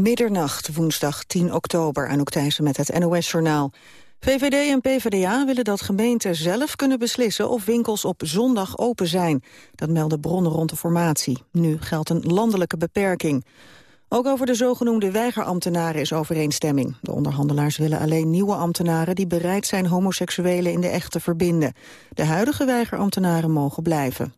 Middernacht, woensdag 10 oktober, aan Thijssen met het NOS-journaal. VVD en PvdA willen dat gemeenten zelf kunnen beslissen of winkels op zondag open zijn. Dat melden bronnen rond de formatie. Nu geldt een landelijke beperking. Ook over de zogenoemde weigerambtenaren is overeenstemming. De onderhandelaars willen alleen nieuwe ambtenaren die bereid zijn homoseksuelen in de echt te verbinden. De huidige weigerambtenaren mogen blijven.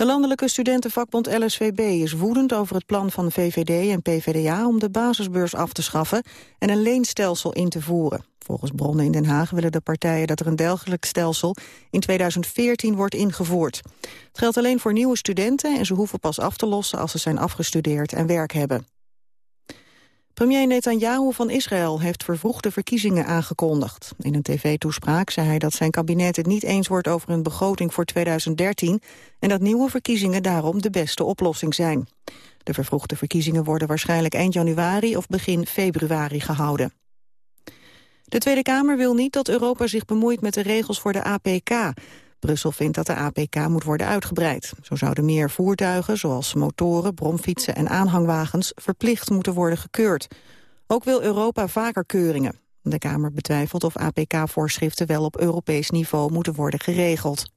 De landelijke studentenvakbond LSVB is woedend over het plan van VVD en PvdA om de basisbeurs af te schaffen en een leenstelsel in te voeren. Volgens bronnen in Den Haag willen de partijen dat er een dergelijk stelsel in 2014 wordt ingevoerd. Het geldt alleen voor nieuwe studenten en ze hoeven pas af te lossen als ze zijn afgestudeerd en werk hebben. Premier Netanyahu van Israël heeft vervroegde verkiezingen aangekondigd. In een tv-toespraak zei hij dat zijn kabinet het niet eens wordt over een begroting voor 2013 en dat nieuwe verkiezingen daarom de beste oplossing zijn. De vervroegde verkiezingen worden waarschijnlijk eind januari of begin februari gehouden. De Tweede Kamer wil niet dat Europa zich bemoeit met de regels voor de APK. Brussel vindt dat de APK moet worden uitgebreid. Zo zouden meer voertuigen, zoals motoren, bromfietsen en aanhangwagens, verplicht moeten worden gekeurd. Ook wil Europa vaker keuringen. De Kamer betwijfelt of APK-voorschriften wel op Europees niveau moeten worden geregeld.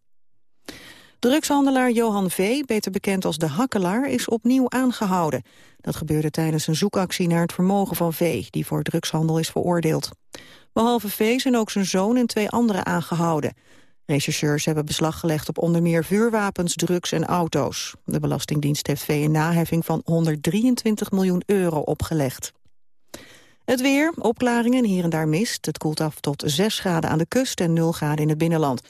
Drugshandelaar Johan V., beter bekend als de Hakkelaar, is opnieuw aangehouden. Dat gebeurde tijdens een zoekactie naar het vermogen van V., die voor drugshandel is veroordeeld. Behalve V zijn ook zijn zoon en twee anderen aangehouden. Rechercheurs hebben beslag gelegd op onder meer vuurwapens, drugs en auto's. De Belastingdienst heeft V een naheffing van 123 miljoen euro opgelegd. Het weer, opklaringen, hier en daar mist. Het koelt af tot 6 graden aan de kust en 0 graden in het binnenland.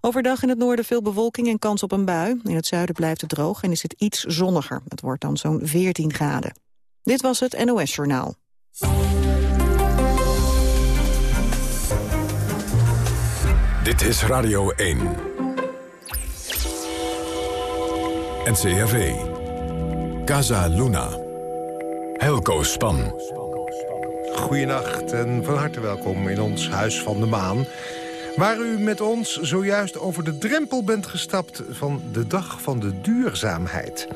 Overdag in het noorden veel bewolking en kans op een bui. In het zuiden blijft het droog en is het iets zonniger. Het wordt dan zo'n 14 graden. Dit was het NOS Journaal. Dit is Radio 1. NCRV. Casa Luna. Helco Span. Goedenacht en van harte welkom in ons Huis van de Maan. Waar u met ons zojuist over de drempel bent gestapt van de Dag van de Duurzaamheid.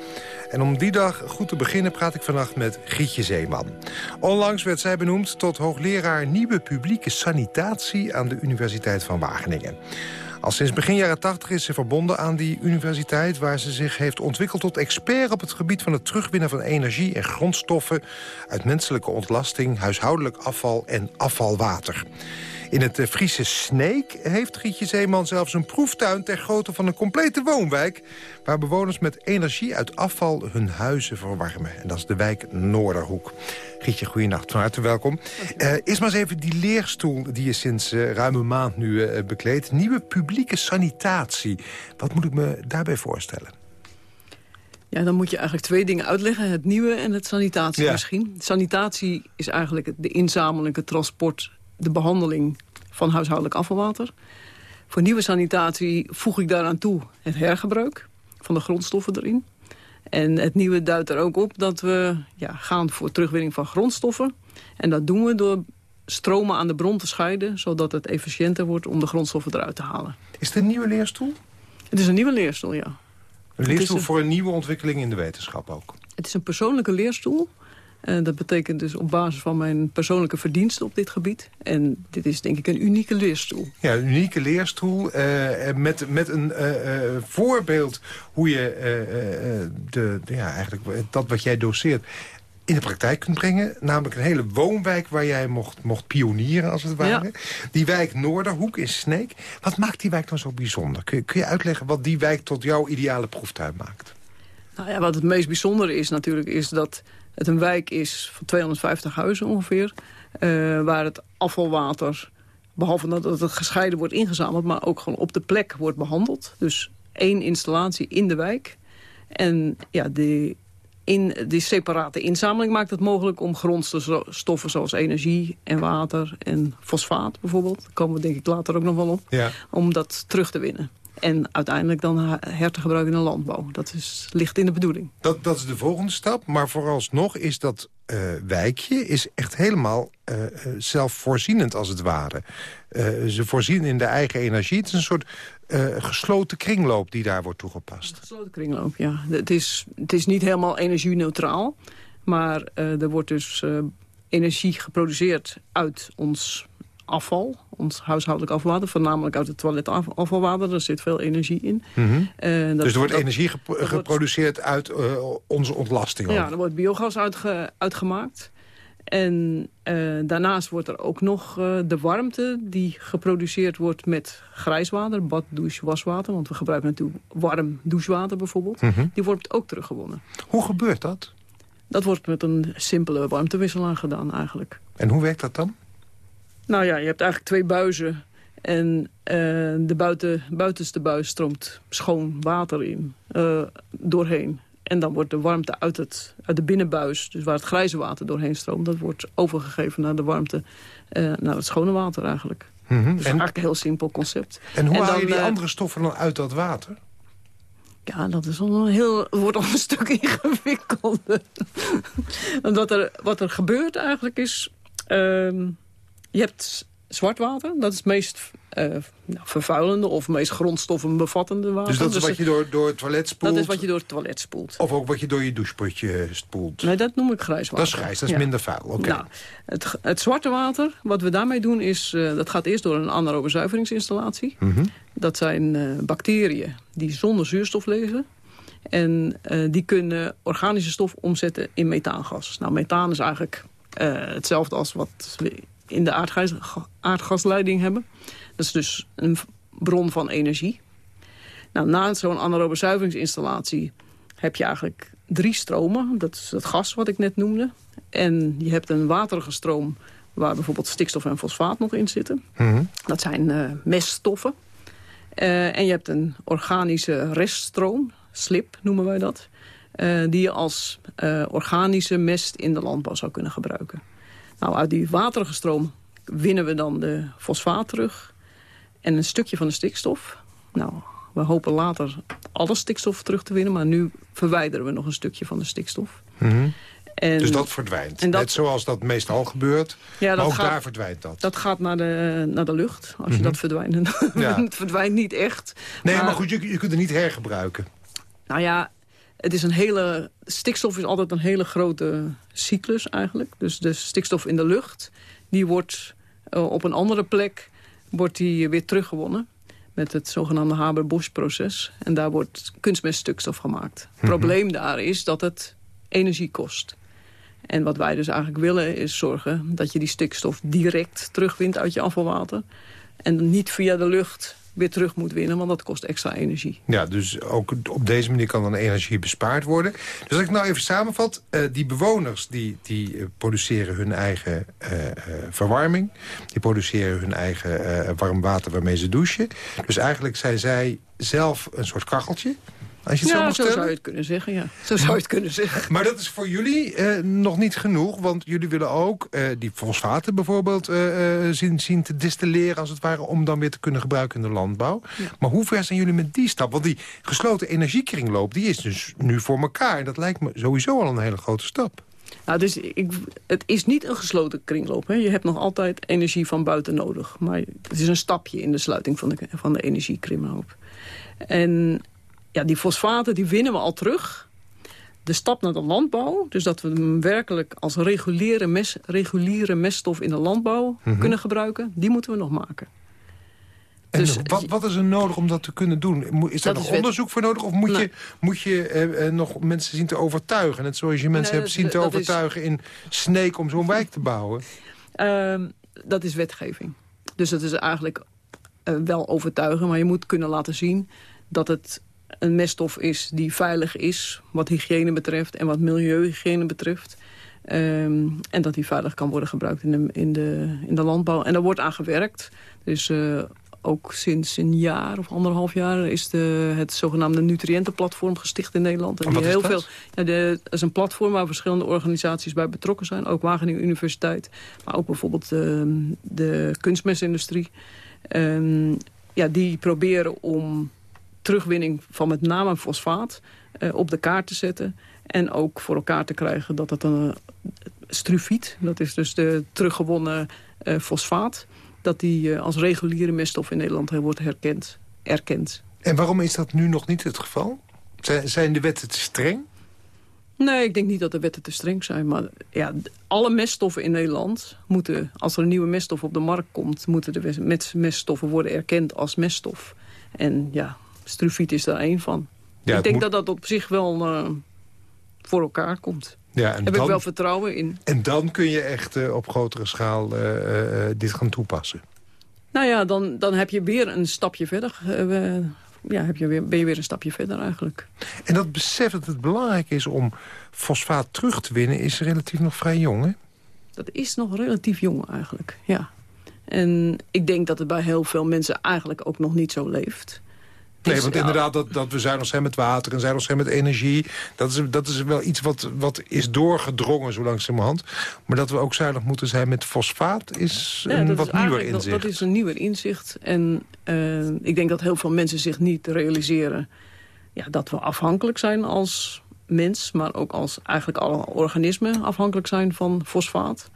En om die dag goed te beginnen praat ik vannacht met Gietje Zeeman. Onlangs werd zij benoemd tot hoogleraar Nieuwe Publieke Sanitatie... aan de Universiteit van Wageningen. Al sinds begin jaren 80 is ze verbonden aan die universiteit... waar ze zich heeft ontwikkeld tot expert op het gebied van het terugwinnen van energie en grondstoffen... uit menselijke ontlasting, huishoudelijk afval en afvalwater. In het eh, Friese Sneek heeft Gietje Zeeman zelfs een proeftuin... ter grootte van een complete woonwijk... waar bewoners met energie uit afval hun huizen verwarmen. En dat is de wijk Noorderhoek. Gietje, goeienacht, van harte welkom. Uh, eerst maar eens even die leerstoel die je sinds uh, ruim een maand nu uh, bekleedt. Nieuwe publieke sanitatie. Wat moet ik me daarbij voorstellen? Ja, dan moet je eigenlijk twee dingen uitleggen. Het nieuwe en het sanitatie misschien. Sanitatie is eigenlijk de inzameling, het transport de behandeling van huishoudelijk afvalwater. Voor nieuwe sanitatie voeg ik daaraan toe het hergebruik van de grondstoffen erin. En het nieuwe duidt er ook op dat we ja, gaan voor terugwinning van grondstoffen. En dat doen we door stromen aan de bron te scheiden... zodat het efficiënter wordt om de grondstoffen eruit te halen. Is het een nieuwe leerstoel? Het is een nieuwe leerstoel, ja. Een leerstoel voor een nieuwe ontwikkeling in de wetenschap ook? Het is een persoonlijke leerstoel en dat betekent dus op basis van mijn persoonlijke verdiensten op dit gebied. En dit is denk ik een unieke leerstoel. Ja, een unieke leerstoel uh, met, met een uh, voorbeeld hoe je de, ja, eigenlijk dat wat jij doseert in de praktijk kunt brengen. Namelijk een hele woonwijk waar jij mocht, mocht pionieren, als het ware. Die wijk Noorderhoek in Sneek. Wat maakt die wijk dan zo bijzonder? Kun je, kun je uitleggen wat die wijk tot jouw ideale proeftuin maakt? Nou ja, wat het meest bijzondere is natuurlijk... is dat het een wijk is van 250 huizen ongeveer. Uh, waar het afvalwater, behalve dat het gescheiden wordt ingezameld... maar ook gewoon op de plek wordt behandeld. Dus één installatie in de wijk. En ja, de, in die separate inzameling maakt het mogelijk om grondstoffen zoals energie en water en fosfaat bijvoorbeeld, daar komen we denk ik later ook nog wel op, ja. om dat terug te winnen. En uiteindelijk dan her te gebruiken in de landbouw. Dat is, ligt in de bedoeling. Dat, dat is de volgende stap. Maar vooralsnog is dat uh, wijkje is echt helemaal uh, zelfvoorzienend als het ware. Uh, ze voorzien in de eigen energie. Het is een soort gesloten kringloop die daar wordt toegepast. Gesloten kringloop, ja. Het is, het is niet helemaal energie-neutraal. Maar er wordt dus energie geproduceerd uit ons afval, ons huishoudelijk afvalwater... voornamelijk uit het toiletafvalwater, daar zit veel energie in. Mhm. dat, dus er wordt energie geproduceerd uit onze ontlasting? Ja, er wordt biogas uitgemaakt. En uh, daarnaast wordt er ook nog uh, de warmte die geproduceerd wordt met grijswater, bad, douche, waswater. Want we gebruiken natuurlijk warm douchewater bijvoorbeeld. Mhm. Die wordt ook teruggewonnen. Hoe gebeurt dat? Dat wordt met een simpele warmtewisselaar gedaan eigenlijk. En hoe werkt dat dan? Nou ja, je hebt eigenlijk twee buizen. En uh, de buiten, buitenste buis stroomt schoon water in, doorheen. En dan wordt de warmte uit, het, uit de binnenbuis, dus waar het grijze water doorheen stroomt... dat wordt overgegeven naar de warmte, uh, naar het schone water eigenlijk. Mm -hmm. Dus eigenlijk een heel simpel concept. En hoe haal je die andere stoffen dan uit dat water? Ja, dat is al een heel, wordt al een stuk ingewikkelder. Omdat er, wat er gebeurt eigenlijk is... Uh, je hebt zwart water, dat is het meest uh, nou, vervuilende of meest grondstoffen bevattende water. Dus dat is dus wat je door, door het toilet spoelt? Dat is wat je door het toilet spoelt. Of ook wat je door je doucheputje spoelt? Nee, dat noem ik grijs water. Dat is grijs, dat is minder vuil. Oké. Nou, het, het, zwarte water, wat we daarmee doen is... Uh, dat gaat eerst door een anaerobe zuiveringsinstallatie. Mm -hmm. Dat zijn uh, bacteriën die zonder zuurstof leven. En die kunnen organische stof omzetten in methaangas. Nou, methaan is eigenlijk hetzelfde als wat we in de aardgas, aardgasleiding hebben. Dat is dus een bron van energie. Nou, na zo'n anaerobe zuiveringsinstallatie heb je eigenlijk drie stromen. Dat is het gas wat ik net noemde. En je hebt een waterige stroom waar bijvoorbeeld stikstof en fosfaat nog in zitten. Mhm. Dat zijn uh, meststoffen. Uh, en je hebt een organische reststroom, slip noemen wij dat... Uh, die je als organische mest in de landbouw zou kunnen gebruiken. Nou, uit die waterige stroom winnen we dan de fosfaat terug en een stukje van de stikstof. Nou, we hopen later alle stikstof terug te winnen... maar nu verwijderen we nog een stukje van de stikstof. Mhm. en, dus dat verdwijnt, dat, net zoals dat meestal gebeurt. Ja, ook daar verdwijnt dat. Dat gaat naar de, naar de lucht, als je mhm. dat verdwijnt. Ja. het verdwijnt niet echt. Nee, maar, maar goed, je, je kunt het niet hergebruiken. Nou ja, het is een hele, stikstof is altijd een hele grote cyclus eigenlijk. Dus de stikstof in de lucht, die wordt uh, op een andere plek wordt die weer teruggewonnen. Met het zogenaamde Haber-Bosch-proces. En daar wordt kunstmeststikstof gemaakt. Het mhm. probleem daar is dat het energie kost. En wat wij dus eigenlijk willen is zorgen dat je die stikstof direct terugwint uit je afvalwater. En niet via de lucht weer terug moet winnen, want dat kost extra energie. Ja, dus ook op deze manier kan dan energie bespaard worden. Dus als ik nou even samenvat, uh, die bewoners die, die uh, produceren hun eigen uh, verwarming. Die produceren hun eigen warm water waarmee ze douchen. Dus eigenlijk zijn zij zelf een soort kacheltje. Als je het ja, zo, zou je het kunnen zeggen, ja. Zo zou je het kunnen zeggen. Maar dat is voor jullie eh, nog niet genoeg, want jullie willen ook eh, die fosfaten bijvoorbeeld uh, zien, zien te distilleren als het ware, om dan weer te kunnen gebruiken in de landbouw. Maar hoe ver zijn jullie met die stap? Want die gesloten energiekringloop, die is dus nu voor elkaar. En dat lijkt me sowieso al een hele grote stap. Nou, dus ik, het is niet een gesloten kringloop. Hè. Je hebt nog altijd energie van buiten nodig. Maar het is een stapje in de sluiting van de, van de energiekringloop. En ja, die fosfaten die winnen we al terug. De stap naar de landbouw, dus dat we hem werkelijk als reguliere, mes, reguliere meststof in de landbouw mhm. kunnen gebruiken, die moeten we nog maken. En dus, wat, wat, is er nodig om dat te kunnen doen? Is er nog onderzoek voor nodig? Of moet je, moet je eh, eh, nog mensen zien te overtuigen? Net zoals je mensen hebt zien te overtuigen in Sneek om zo'n wijk te bouwen? Uh, dat is wetgeving. Dus dat is eigenlijk uh, wel overtuigen. Maar je moet kunnen laten zien dat het een meststof is die veilig is... wat hygiëne betreft en wat milieuhygiëne betreft. Um, en dat die veilig kan worden gebruikt in de, in de, in de landbouw. En daar wordt aan gewerkt. Dus uh, ook sinds een jaar of anderhalf jaar is de, het zogenaamde nutriëntenplatform gesticht in Nederland. En, die heel veel. Ja, de, dat is een platform waar verschillende organisaties bij betrokken zijn. Ook Wageningen Universiteit, maar ook bijvoorbeeld uh, de kunstmestindustrie. Um, ja, die proberen om terugwinning van met name fosfaat uh, op de kaart te zetten. En ook voor elkaar te krijgen dat het een uh, strufiet, dat is dus de teruggewonnen uh, fosfaat... dat die als reguliere meststof in Nederland wordt herkend, erkend. En waarom is dat nu nog niet het geval? Zijn de wetten te streng? Nee, ik denk niet dat de wetten te streng zijn. Maar ja, alle meststoffen in Nederland moeten... als er een nieuwe meststof op de markt komt... moeten de meststoffen worden erkend als meststof. En ja, strufiet is daar één van. Ja, ik denk dat dat op zich wel uh, voor elkaar komt. Ja, en Heb ik wel vertrouwen in. En dan kun je echt uh, op grotere schaal uh, dit gaan toepassen? Nou ja, dan, dan heb je weer een stapje verder. ja, heb je weer, ben je weer een stapje verder eigenlijk. En dat besef dat het belangrijk is om fosfaat terug te winnen... is relatief nog vrij jong, hè? Dat is nog relatief jong eigenlijk, ja. En ik denk dat het bij heel veel mensen eigenlijk ook nog niet zo leeft. Nee, want inderdaad, dat, dat we zuinig zijn met water en zuinig zijn met energie... dat is, dat is wel iets wat, wat is doorgedrongen zo langzamerhand. Maar dat we ook zuinig moeten zijn met fosfaat is een wat nieuwer inzicht. Dat, dat, is een nieuwer inzicht. En uh, ik denk dat heel veel mensen zich niet realiseren... Ja, dat we afhankelijk zijn als mens... maar ook als eigenlijk alle organismen afhankelijk zijn van fosfaat.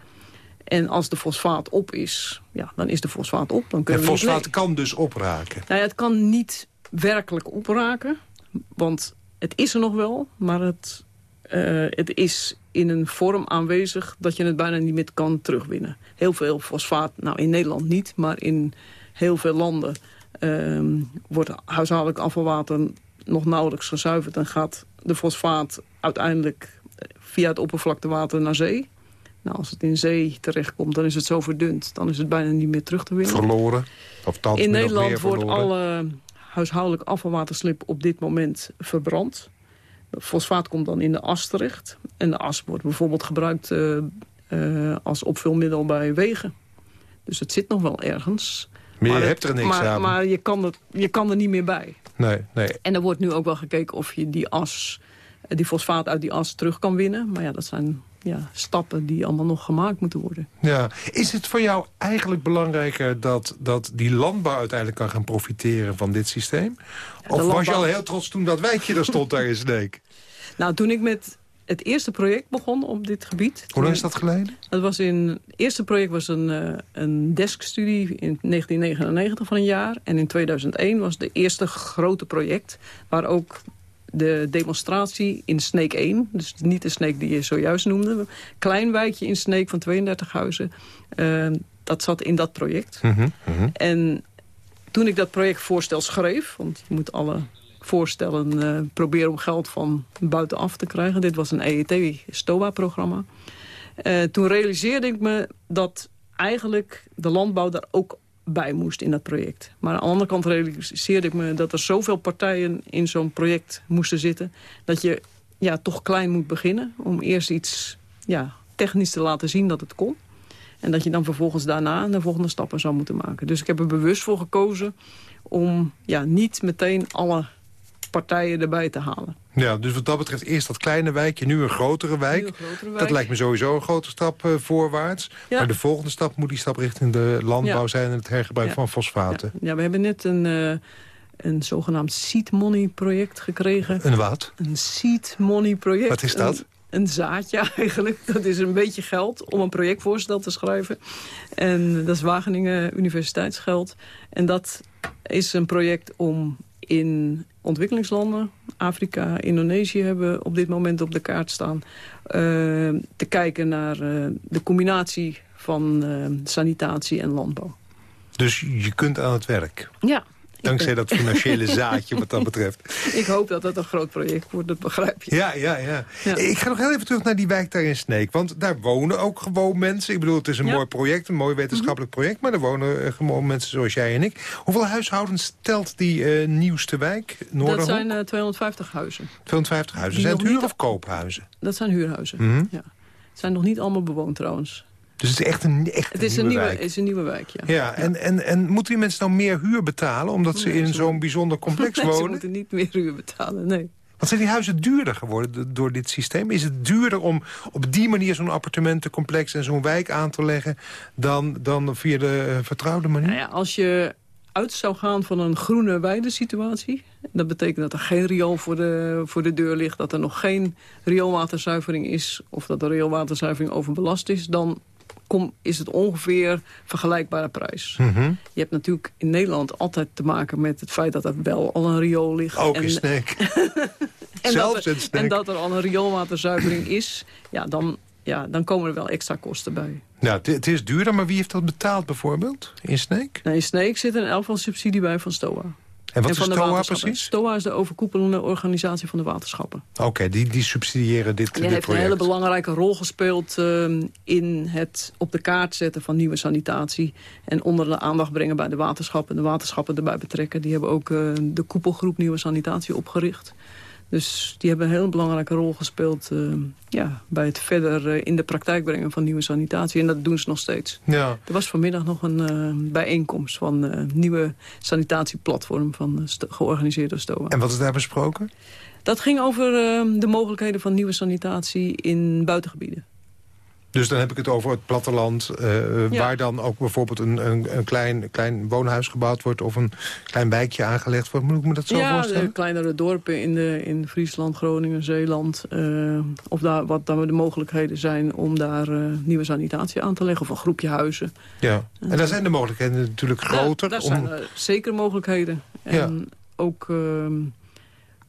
En als de fosfaat op is, ja, dan is de fosfaat op. Dan kunnen en fosfaat kan dus opraken? Nou ja, het kan niet werkelijk opraken. Want het is er nog wel, maar het, uh, het is in een vorm aanwezig... dat je het bijna niet meer kan terugwinnen. Heel veel fosfaat, nou in Nederland niet, maar in heel veel landen... Uh, wordt huishoudelijk afvalwater nog nauwelijks gezuiverd... en gaat de fosfaat uiteindelijk via het oppervlaktewater naar zee. Nou, als het in zee terechtkomt, dan is het zo verdund. Dan is het bijna niet meer terug te winnen. Verloren? Of in Nederland wordt alle huishoudelijk afvalwaterslip op dit moment verbrand. Fosfaat komt dan in de as terecht. En de as wordt bijvoorbeeld gebruikt uh, uh, als opvulmiddel bij wegen. Dus het zit nog wel ergens. Maar, je hebt er niks maar, aan. Maar je kan, het, je kan er niet meer bij. Nee, nee. En er wordt nu ook wel gekeken of je die as, die fosfaat uit die as terug kan winnen. Maar ja, dat zijn ja, stappen die allemaal nog gemaakt moeten worden. Ja. Is het voor jou eigenlijk belangrijker dat, dat die landbouw uiteindelijk kan gaan profiteren van dit systeem? of was je al heel trots toen dat wijkje er stond daar in Sneek? Nou, toen ik met het eerste project begon op dit gebied. Hoe lang is dat geleden? Het, was in, het eerste project was een, uh, een deskstudie in 1999 van een jaar. En in 2001 was het eerste grote project... waar ook de demonstratie in Sneek 1. Dus niet de Sneek die je zojuist noemde. Klein wijkje in Sneek van 32 huizen. Uh, dat zat in dat project. Mm -hmm. En toen ik dat projectvoorstel schreef... want je moet alle voorstellen uh, proberen om geld van buitenaf te krijgen. Dit was een EET-STOA-programma. Uh, toen realiseerde ik me dat eigenlijk de landbouw daar ook bij moest in dat project. Maar aan de andere kant realiseerde ik me dat er zoveel partijen in zo'n project moesten zitten... dat je ja, toch klein moet beginnen om eerst iets ja, technisch te laten zien dat het kon. En dat je dan vervolgens daarna de volgende stappen zou moeten maken. Dus ik heb er bewust voor gekozen om ja, niet meteen alle partijen erbij te halen. Ja, dus wat dat betreft eerst dat kleine wijkje, nu een grotere wijk. Dat lijkt me sowieso een grote stap uh, voorwaarts. Maar de volgende stap moet die stap richting de landbouw zijn... en het hergebruik van fosfaten. Ja. we hebben net een, uh, een zogenaamd seed money project gekregen. Een wat? Een seed money project. Wat is dat? Een, zaadje eigenlijk. Dat is een beetje geld om een projectvoorstel te schrijven. En dat is Wageningen Universiteitsgeld. En dat is een project om in ontwikkelingslanden, Afrika, Indonesië hebben op dit moment op de kaart staan. Uh, te kijken naar uh, de combinatie van uh, sanitatie en landbouw. Dus je kunt aan het werk? Ja, Dankzij dat financiële zaadje wat dat betreft. Ik hoop dat dat een groot project wordt, dat begrijp je. Ja, ja, ja, Ik ga nog heel even terug naar die wijk daar in Sneek. Want daar wonen ook gewoon mensen. Ik bedoel, het is een mooi project, een mooi wetenschappelijk mhm. project. Maar er wonen eh, gewoon mensen zoals jij en ik. Hoeveel huishoudens telt die uh, nieuwste wijk, Dat zijn uh, eh, 250 huizen. 250 huizen. zijn het huur- of koophuizen? Dat zijn huurhuizen, mhm. ja. Het zijn nog niet allemaal bewoond trouwens. Dus het is echt een, echt het is een, nieuwe, wijk. Is een nieuwe wijk, ja. Ja, En, en, en moeten die mensen nou meer huur betalen... omdat ze in zo'n bijzonder complex wonen? ze moeten niet meer huur betalen, nee. Wat zijn die huizen duurder geworden door dit systeem? Is het duurder om op die manier zo'n appartementencomplex... en zo'n wijk aan te leggen dan, dan via de uh, vertrouwde manier? Nou ja, als je uit zou gaan van een groene weidesituatie... dat betekent dat er geen riool voor de, voor de deur ligt... dat er nog geen rioolwaterzuivering is... of dat de rioolwaterzuivering overbelast is... dan kom, is het ongeveer vergelijkbare prijs. Mhm. Je hebt natuurlijk in Nederland altijd te maken met het feit dat er wel al een riool ligt. Ook en, in Sneek. en Zelfs dat er. En dat er al een rioolwaterzuivering is, ja dan, ja, dan komen er wel extra kosten bij. Nou, het- het is duurder, maar wie heeft dat betaald bijvoorbeeld in Sneek? Nou, in Sneek zit er in elk geval subsidie bij van STOA. En wat en is STOA precies? STOA is de overkoepelende organisatie van de waterschappen. Oké, die, die subsidiëren dit, Die dit heeft een project. hele belangrijke rol gespeeld ehm, in het op de kaart zetten van nieuwe sanitatie. En onder de aandacht brengen bij de waterschappen. En de waterschappen erbij betrekken. Die hebben ook eh, de koepelgroep nieuwe sanitatie opgericht. Dus die hebben een heel belangrijke rol gespeeld ehm, ja, bij het verder eh, in de praktijk brengen van nieuwe sanitatie. En dat doen ze nog steeds. Ja, Er was vanmiddag nog een eh, bijeenkomst van een nieuwe sanitatieplatform van, eh, georganiseerd door STOA. en wat is daar besproken? Dat ging over eh, de mogelijkheden van nieuwe sanitatie in buitengebieden. Dus dan heb ik het over het platteland... eh, Ja. waar dan ook bijvoorbeeld een, een, een klein, klein woonhuis gebouwd wordt... of een klein wijkje aangelegd wordt. Moet ik me dat zo ja, voorstellen? de kleinere dorpen in, de, in Friesland, Groningen, Zeeland. eh, of daar, wat dan de mogelijkheden zijn om daar eh, nieuwe sanitatie aan te leggen. Of een groepje huizen. Ja. En daar zijn de mogelijkheden natuurlijk groter. Ja, daar om... zijn er zeker mogelijkheden. En ook... ehm,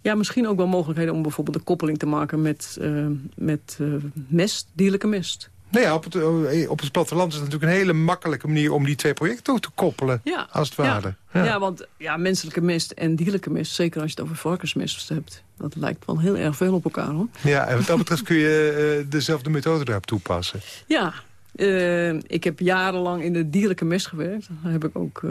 ja, misschien ook wel mogelijkheden om bijvoorbeeld een koppeling te maken met, eh, met eh, mest, dierlijke mest. Nou ja, op het, eh, op het platteland is het natuurlijk een hele makkelijke manier... om die twee projecten ook te koppelen, Ja, als het ja. ware. Ja. want ja, menselijke mest en dierlijke mest, zeker als je het over varkensmest hebt, dat lijkt wel heel erg veel op elkaar hoor. Ja, en wat dat betreft kun je eh, dezelfde methode daarop toepassen. Ja, eh, ik heb jarenlang in de dierlijke mest gewerkt. Daar heb ik ook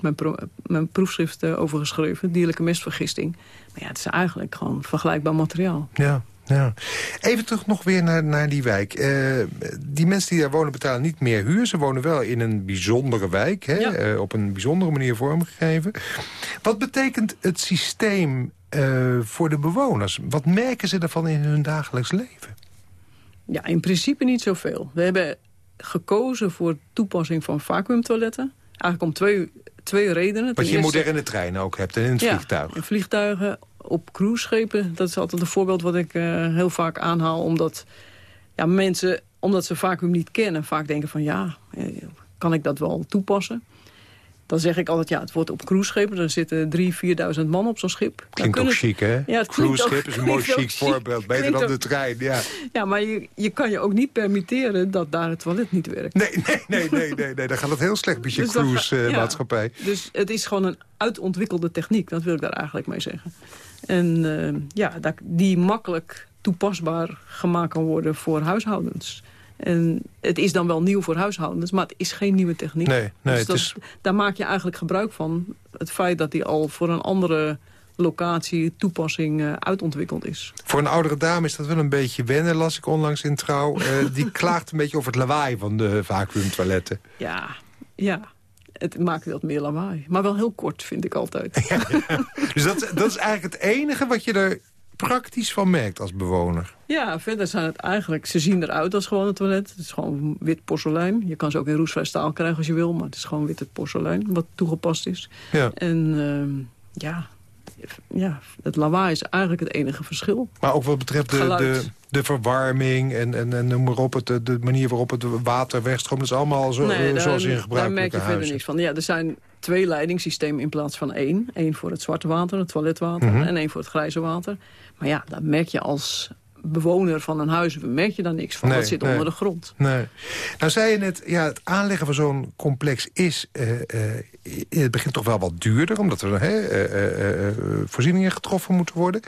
mijn, pro- mijn proefschrift over geschreven, dierlijke mestvergisting. Maar ja, het is eigenlijk gewoon vergelijkbaar materiaal. Ja, ja. Even terug nog weer naar, naar die wijk. Eh, die mensen die daar wonen betalen niet meer huur. Ze wonen wel in een bijzondere wijk. Hè? Ja. eh, op een bijzondere manier vormgegeven. Wat betekent het systeem eh, voor de bewoners? Wat merken ze daarvan in hun dagelijks leven? Ja, in principe niet zoveel. We hebben gekozen voor toepassing van vacuümtoiletten. Eigenlijk om twee, twee redenen. Wat je in eerste- moderne treinen ook hebt en in het Ja, vliegtuig. in vliegtuigen, op cruiseschepen. Dat is altijd een voorbeeld wat ik eh, heel vaak aanhaal. Omdat ja, mensen, omdat ze vacuüm niet kennen, vaak denken van ja, eh, kan ik dat wel toepassen? Dan zeg ik altijd, ja, het wordt op cruiseschepen. Er zitten drie, vierduizend man op zo'n schip. Klinkt ook chic, hè? Ja, het klinkt Cruise ook- schip is een mooi chic voorbeeld. Beter Klinkt dan de trein, ja. Ja, maar je, je kan je ook niet permitteren dat daar het toilet niet werkt. Nee, nee, nee, nee, nee, nee. Dan gaat het heel slecht met je Dus ja. cruise-maatschappij. Dus het is gewoon een uitontwikkelde techniek. Dat wil ik daar eigenlijk mee zeggen. En eh, ja, dat, die makkelijk toepasbaar gemaakt kan worden voor huishoudens. En het is dan wel nieuw voor huishoudens, maar het is geen nieuwe techniek. Nee, nee, Dus dat- is... Daar maak je eigenlijk gebruik van. Het feit dat die al voor een andere locatie, toepassing eh, uitontwikkeld is. Voor een oudere dame is dat wel een beetje wennen, las ik onlangs in Trouw. Eh, die klaagt een beetje over het lawaai van de vacuümtoiletten. Ja, ja. Het maakt wat meer lawaai. Maar wel heel kort, vind ik altijd. Dus dat, dat is eigenlijk het enige wat je er praktisch van merkt als bewoner. Ja, verder zijn het eigenlijk... Ze zien eruit als gewoon een toilet. Het is gewoon wit porselein. Je kan ze ook in roestvrij staal krijgen als je wil. Maar het is gewoon wit porselein wat toegepast is. Ja. En ehm, ja, ja, het lawaai is eigenlijk het enige verschil. Maar ook wat betreft de, de, de verwarming en, en, en noem maar op, het, de manier waarop het water wegstroomt. Dat is allemaal zo, Nee, eh, daar, zoals in daar gebruikelijke merk je verder niks van. Ja, er zijn twee leidingssystemen in plaats van één. Eén voor het zwarte water, het toiletwater. Mhm. En één voor het grijze water. Maar ja, daar merk je als bewoner van een huis... merk je daar niks van. Nee, dat zit nee. onder de grond. Nee. Nou zei je net, ja, het aanleggen van zo'n complex is in het begin toch wel wat duurder... omdat er eh, voorzieningen getroffen moeten worden.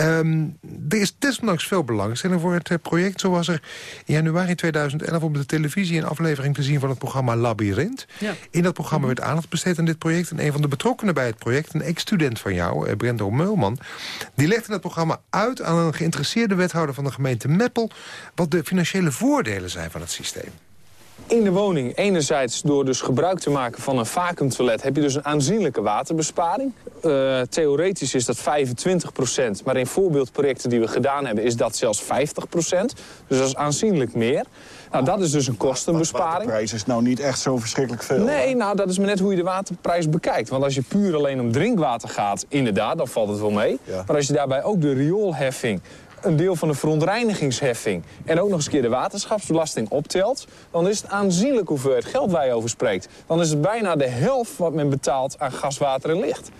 Ehm, er is desondanks veel belangstelling voor het project. Zo was er in januari 2011 op de televisie een aflevering te zien van het programma Labyrinth. Ja. In dat programma werd aandacht besteed aan dit project. En een van de betrokkenen bij het project, een ex-student van jou, Brendo Meulman... die legde het programma uit aan een geïnteresseerde wethouder van de gemeente Meppel... wat de financiële voordelen zijn van het systeem. In de woning, enerzijds door dus gebruik te maken van een vacuümtoilet... heb je dus een aanzienlijke waterbesparing. Eh, theoretisch is dat 25% maar in voorbeeldprojecten die we gedaan hebben... is dat zelfs 50% Dus dat is aanzienlijk meer. Nou, dat is dus een kostenbesparing. De prijs is nou niet echt zo verschrikkelijk veel. Nee, nou, dat is maar net hoe je de waterprijs bekijkt. Want als je puur alleen om drinkwater gaat, inderdaad, dan valt het wel mee. Ja. Maar als je daarbij ook de rioolheffing een deel van de verontreinigingsheffing... en ook nog eens een keer de waterschapsbelasting optelt... dan is het aanzienlijk hoeveelheid geld waar je over spreekt. Dan is het bijna de helft wat men betaalt aan gas, water en licht.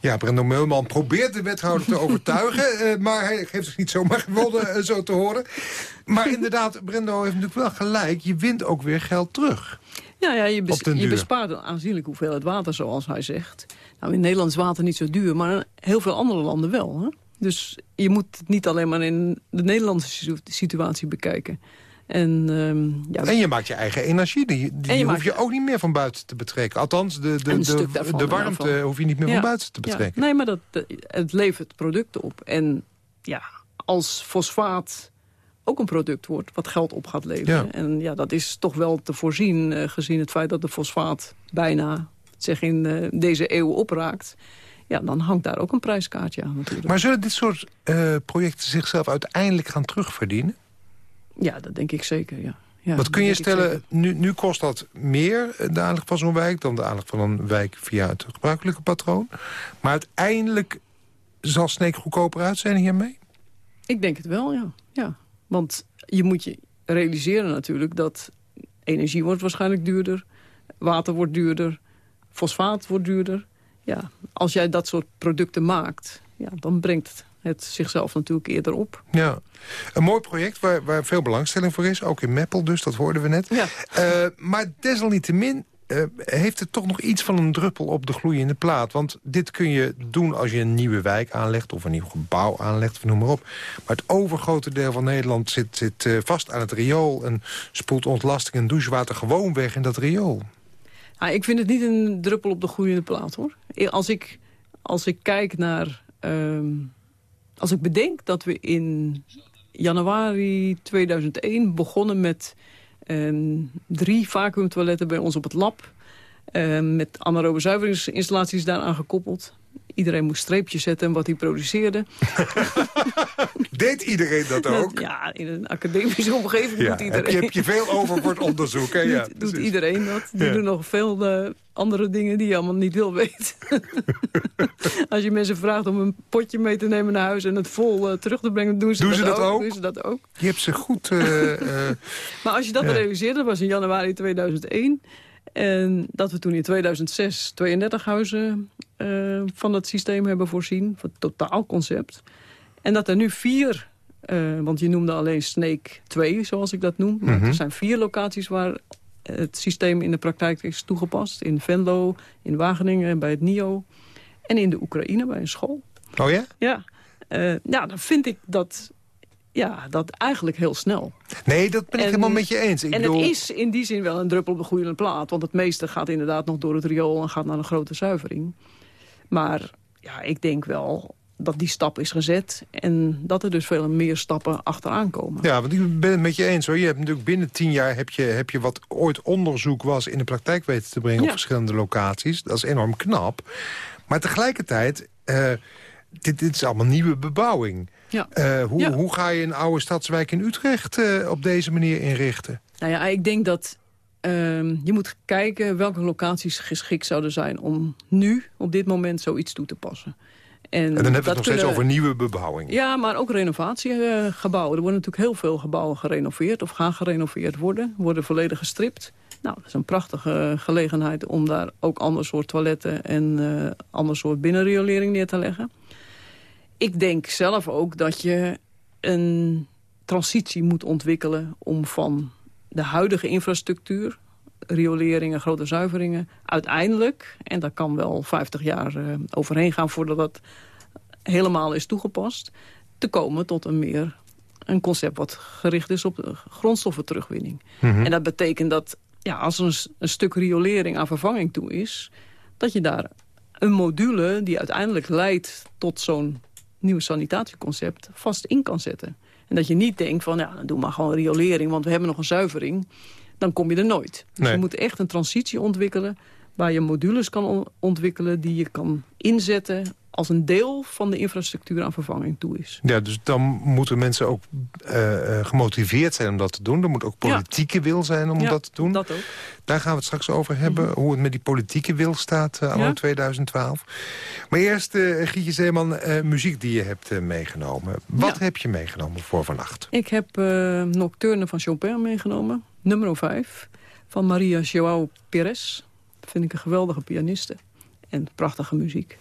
Ja, Brendo Meulman probeert de wethouder te overtuigen... Uh, maar hij geeft zich niet zomaar gewonnen, uh, zo te horen. Maar inderdaad, Brendo heeft natuurlijk wel gelijk. Je wint ook weer geld terug. Ja, ja je, bes je bespaart een aanzienlijk hoeveelheid water, zoals hij zegt. Nou, in Nederland is water niet zo duur, maar in heel veel andere landen wel. Hè? Dus je moet het niet alleen maar in de Nederlandse situatie bekijken. En, um, ja, en je maakt je eigen energie. Die, die hoef je ook niet meer van buiten te betrekken. Althans, de, de, de, de warmte hoef je niet meer van buiten te betrekken. Ja. Nee, maar dat, het levert producten op. En ja, als fosfaat ook een product wordt wat geld op gaat leveren. En ja, dat is toch wel te voorzien uh, gezien het feit dat de fosfaat bijna zeg in uh, deze eeuw opraakt. Ja, dan hangt daar ook een prijskaartje aan natuurlijk. Maar zullen dit soort uh, projecten zichzelf uiteindelijk gaan terugverdienen? Ja, dat denk ik zeker, ja. ja Wat kun je stellen, nu, nu kost dat meer, de aanleg van zo'n wijk... dan de aanleg van een wijk via het gebruikelijke patroon. Maar uiteindelijk zal Sneek goedkoper uit zijn hiermee? Ik denk het wel, ja. ja. Want je moet je realiseren natuurlijk dat energie wordt waarschijnlijk duurder... water wordt duurder, fosfaat wordt duurder. Ja, als jij dat soort producten maakt, ja, dan brengt het zichzelf natuurlijk eerder op. Ja, een mooi project waar, waar veel belangstelling voor is. Ook in Meppel dus, dat hoorden we net. Ja. Uh, maar desalniettemin uh, heeft het toch nog iets van een druppel op de gloeiende plaat. Want dit kun je doen als je een nieuwe wijk aanlegt... of een nieuw gebouw aanlegt, noem maar op. Maar het overgrote deel van Nederland zit, zit uh, vast aan het riool... en spoelt ontlasting en douchewater gewoon weg in dat riool. Ah, ik vind het niet een druppel op de gloeiende plaat, hoor. Als ik, als ik kijk naar... Uh, als ik bedenk dat we in januari 2001 begonnen met uh, drie vacuümtoiletten bij ons op het lab... Uh, met anaerobe zuiveringsinstallaties daaraan gekoppeld. Iedereen moest streepjes zetten wat hij produceerde. Deed iedereen dat ook? Ja, in een academische omgeving ja, doet iedereen. Heb je, heb je veel over voor het onderzoek, hè? Ja, doet, doet iedereen dat. Die ja. doen nog veel uh, andere dingen die je allemaal niet wil weten. Als je mensen vraagt om een potje mee te nemen naar huis... en het vol uh, terug te brengen, doen ze, doen dat, ze dat, ook. Doen ze dat ook. Je hebt ze goed... Uh, maar als je dat realiseert, dat was in januari 2001... En dat we toen in 2006 32 huizen uh, van het systeem hebben voorzien. Van het totaalconcept. En dat er nu vier, uh, want je noemde alleen Snake 2, zoals ik dat noem. Maar mm -hmm. er zijn vier locaties waar het systeem in de praktijk is toegepast. In Venlo, in Wageningen, bij het NIO. En in de Oekraïne, bij een school. Oh ja? Ja. Uh, ja, dan vind ik dat ja, dat eigenlijk heel snel. Nee, dat ben ik en, helemaal met je eens. Ik en bedoel... het is in die zin wel een druppel op de goede plaat. Want het meeste gaat inderdaad nog door het riool en gaat naar een grote zuivering. Maar ja, ik denk wel dat die stap is gezet en dat er dus veel meer stappen achteraan komen. Ja, want ik ben het met je eens hoor. Je hebt natuurlijk binnen tien jaar heb je, heb je wat ooit onderzoek was in de praktijk weten te brengen ja. op verschillende locaties. Dat is enorm knap. Maar tegelijkertijd, uh, dit, dit is allemaal nieuwe bebouwing. Ja. Uh, hoe, ja. hoe ga je een oude stadswijk in Utrecht uh, op deze manier inrichten? Nou ja, ik denk dat uh, je moet kijken welke locaties geschikt zouden zijn... om nu, op dit moment, zoiets toe te passen. En, en dan hebben we het nog kunnen... steeds over nieuwe bebouwing. Ja, maar ook renovatiegebouwen. Er worden natuurlijk heel veel gebouwen gerenoveerd... of gaan gerenoveerd worden, worden volledig gestript. Nou, dat is een prachtige gelegenheid om daar ook ander soort toiletten... en uh, ander soort binnenriolering neer te leggen. Ik denk zelf ook dat je een transitie moet ontwikkelen... om van de huidige infrastructuur, rioleringen, grote zuiveringen... uiteindelijk, en dat kan wel 50 jaar uh, overheen gaan... voordat dat helemaal is toegepast... te komen tot een meer een concept wat gericht is op grondstoffen terugwinning. Mm -hmm. En dat betekent dat ja, als er een, een, stuk riolering aan vervanging toe is... dat je daar een module die uiteindelijk leidt tot zo'n nieuw sanitatieconcept vast in kan zetten. En dat je niet denkt van, ja, dan doe maar gewoon riolering... want we hebben nog een zuivering, dan kom je er nooit. Dus nee. je moet echt een transitie ontwikkelen... waar je modules kan ontwikkelen die je kan inzetten als een deel van de infrastructuur aan vervanging toe is. Ja, dus dan moeten mensen ook uh, gemotiveerd zijn om dat te doen. Er moet ook politieke wil zijn om dat te doen. dat ook. Daar gaan we het straks over hebben, mhm. hoe het met die politieke wil staat uh, anno 2012. Maar eerst, uh, Gietje Zeeman, muziek die je hebt meegenomen. Wat heb je meegenomen voor vannacht? Ik heb Nocturne van Chopin meegenomen, nummer 5, van Maria Joao Perez. Dat vind ik een geweldige pianiste en prachtige muziek.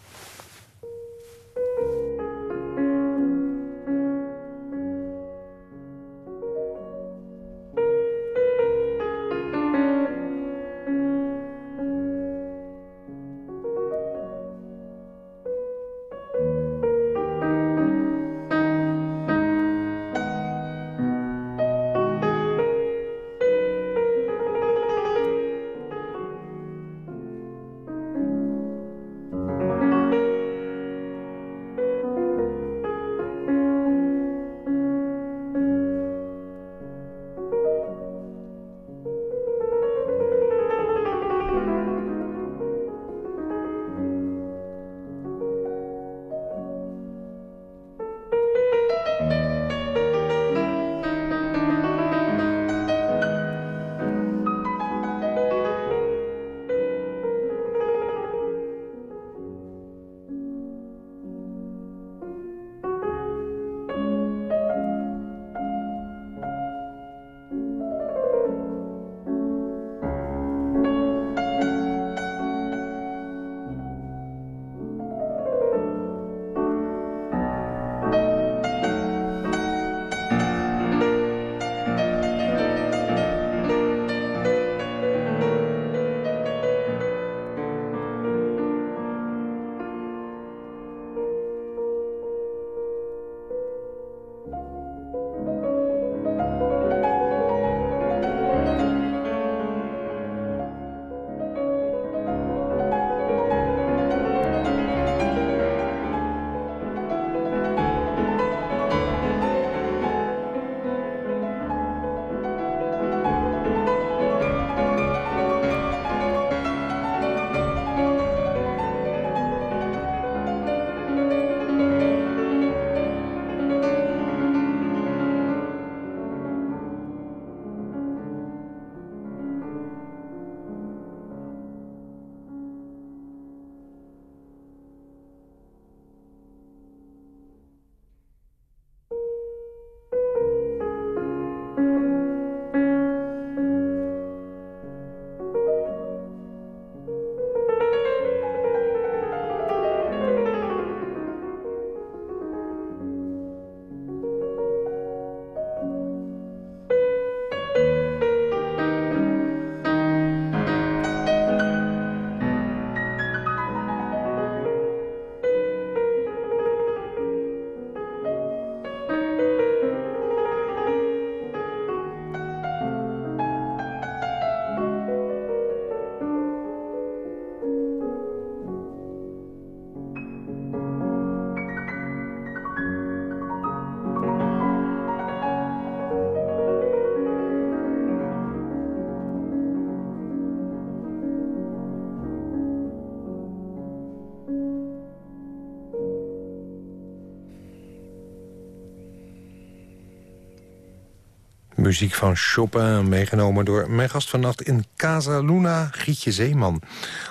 Muziek van Chopin, meegenomen door mijn gast vannacht in Casa Luna, Gietje Zeeman.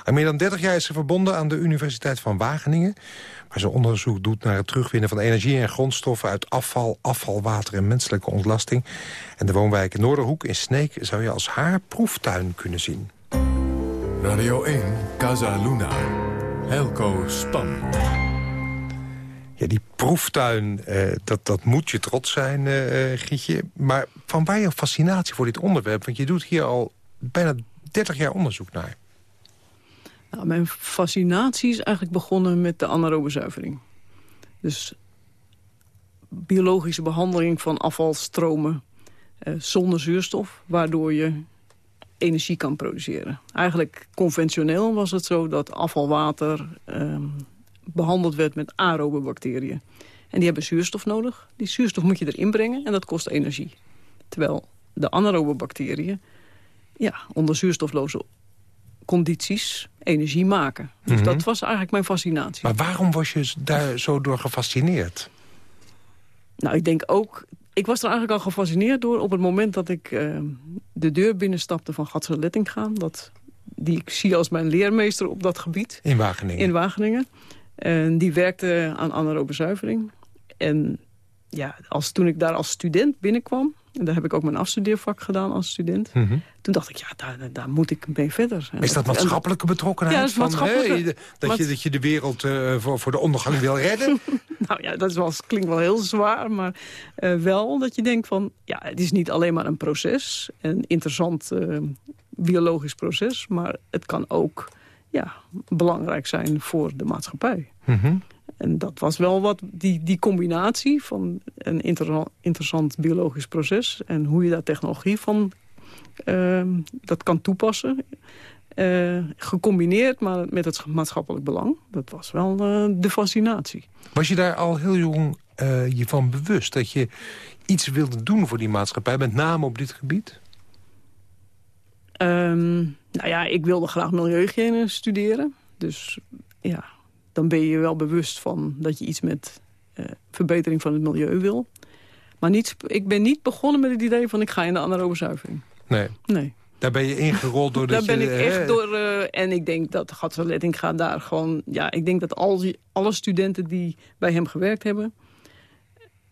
Al meer dan 30 jaar is ze verbonden aan de Universiteit van Wageningen... waar ze onderzoek doet naar het terugwinnen van energie en grondstoffen... uit afval, afvalwater en menselijke ontlasting. En de woonwijk Noorderhoek in Sneek zou je als haar proeftuin kunnen zien. Radio 1, Casa Luna, Helco Span. Ja, die proeftuin, uh, dat, dat moet je trots zijn, uh, Gietje. Maar van waar je fascinatie voor dit onderwerp? Want je doet hier al bijna 30 jaar onderzoek naar. Nou, mijn fascinatie is eigenlijk begonnen met de anaerobe zuivering. Dus biologische behandeling van afvalstromen zonder zuurstof... waardoor je energie kan produceren. Eigenlijk conventioneel was het zo dat afvalwater... Ehm, behandeld werd met aerobe bacteriën. En die hebben zuurstof nodig. Die zuurstof moet je erin brengen en dat kost energie. Terwijl de anaerobe bacteriën ja, onder zuurstofloze condities energie maken. Dus Mhm. dat was eigenlijk mijn fascinatie. Maar waarom was je daar zo door gefascineerd? Nou, ik denk ook... Ik was er eigenlijk al gefascineerd door op het moment dat ik eh, de deur binnenstapte van Gatse Lettinga. Dat, die ik zie als mijn leermeester op dat gebied In Wageningen? in Wageningen. En die werkte aan anaerobe zuivering. En ja, als, toen ik daar als student binnenkwam... en daar heb ik ook mijn afstudeervak gedaan als student... Mhm. toen dacht ik, ja, daar, daar- moet ik mee verder. En Is dat maatschappelijke betrokkenheid? Ja, dat is van, hey, dat, maats- je, dat je de wereld eh, voor, voor de ondergang wil redden? Nou ja, dat is wel, klinkt wel heel zwaar, maar eh, wel dat je denkt van... ja, het is niet alleen maar een proces, een interessant eh, biologisch proces... maar het kan ook ja, belangrijk zijn voor de maatschappij. Mhm. En dat was wel wat, die, die combinatie van een inter- interessant biologisch proces... en hoe je daar technologie van ehm, dat kan toepassen... eh, gecombineerd maar met het maatschappelijk belang. Dat was wel eh, de fascinatie. Was je daar al heel jong eh, je van bewust dat je iets wilde doen voor die maatschappij, met name op dit gebied? Ehm, nou ja, ik wilde graag milieuhygiëne studeren. Dus ja, dan ben je wel bewust van dat je iets met eh, verbetering van het milieu wil. Maar niet, ik ben niet begonnen met het idee van ik ga in de anaerobe zuivering. Nee, Nee, daar ben je ingerold door daar ben je... ik hè, echt door... eh, en ik denk dat Gatsaletting gaat daar gewoon... Ja, ik denk dat al die, alle studenten die bij hem gewerkt hebben...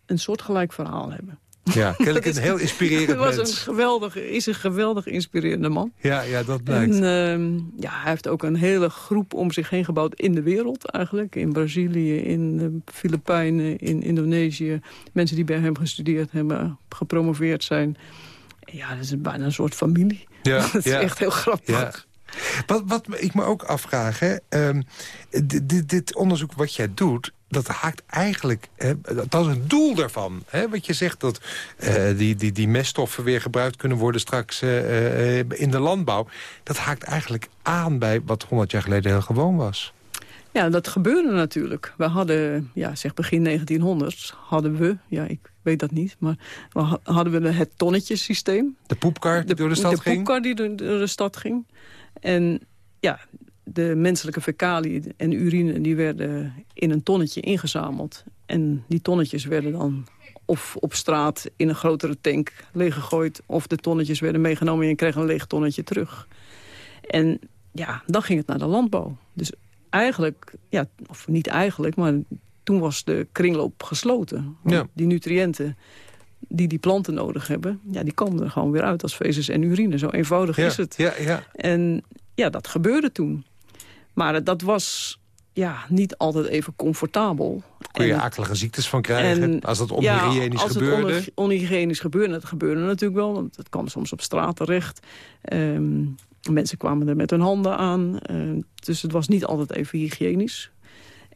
een soortgelijk verhaal hebben. Ja, kennelijk is- een heel inspirerend was een mens. geweldige, is een geweldig inspirerende man. Ja, ja, dat blijkt. En ehm, ja, hij heeft ook een hele groep om zich heen gebouwd in de wereld eigenlijk. In Brazilië, in de Filipijnen, in Indonesië. Mensen die bij hem gestudeerd hebben, gepromoveerd zijn. Ja, dat is bijna een soort familie. Ja, dat is ja. echt heel grappig. Ja. Wat, wat ik me ook afvraag, hè, ehm, dit onderzoek wat jij doet... dat haakt eigenlijk, hè, dat is het doel daarvan. Hè, wat je zegt, dat eh, die, die, die meststoffen weer gebruikt kunnen worden... straks eh, eh, in de landbouw. Dat haakt eigenlijk aan bij wat 100 jaar geleden heel gewoon was. Ja, dat gebeurde natuurlijk. We hadden, ja, zeg begin 1900, hadden we, ja, ik weet dat niet... maar we ha- hadden we het tonnetjesysteem. De poepkar die door de stad de ging. poepkar die door, door de stad ging. En ja, de menselijke fecaliën en urine die werden in een tonnetje ingezameld. En die tonnetjes werden dan of op straat in een grotere tank leeggegooid... of de tonnetjes werden meegenomen en je kreeg een leeg tonnetje terug. En ja, dan ging het naar de landbouw. Dus eigenlijk, ja, of niet eigenlijk, maar toen was de kringloop gesloten. Ja. Die nutriënten die die planten nodig hebben... Ja, die komen er gewoon weer uit als feces en urine. Zo eenvoudig Ja, is het. ja, ja. En ja, dat gebeurde toen. Maar dat was ja, niet altijd even comfortabel. Kon je En- akelige ziektes van krijgen en- als dat ja, onhygiënisch als gebeurde. het on- onhygiënisch gebeurde, dat gebeurde natuurlijk wel. Want het kwam soms op straat terecht. Ehm, mensen kwamen er met hun handen aan. Ehm, dus het was niet altijd even hygiënisch.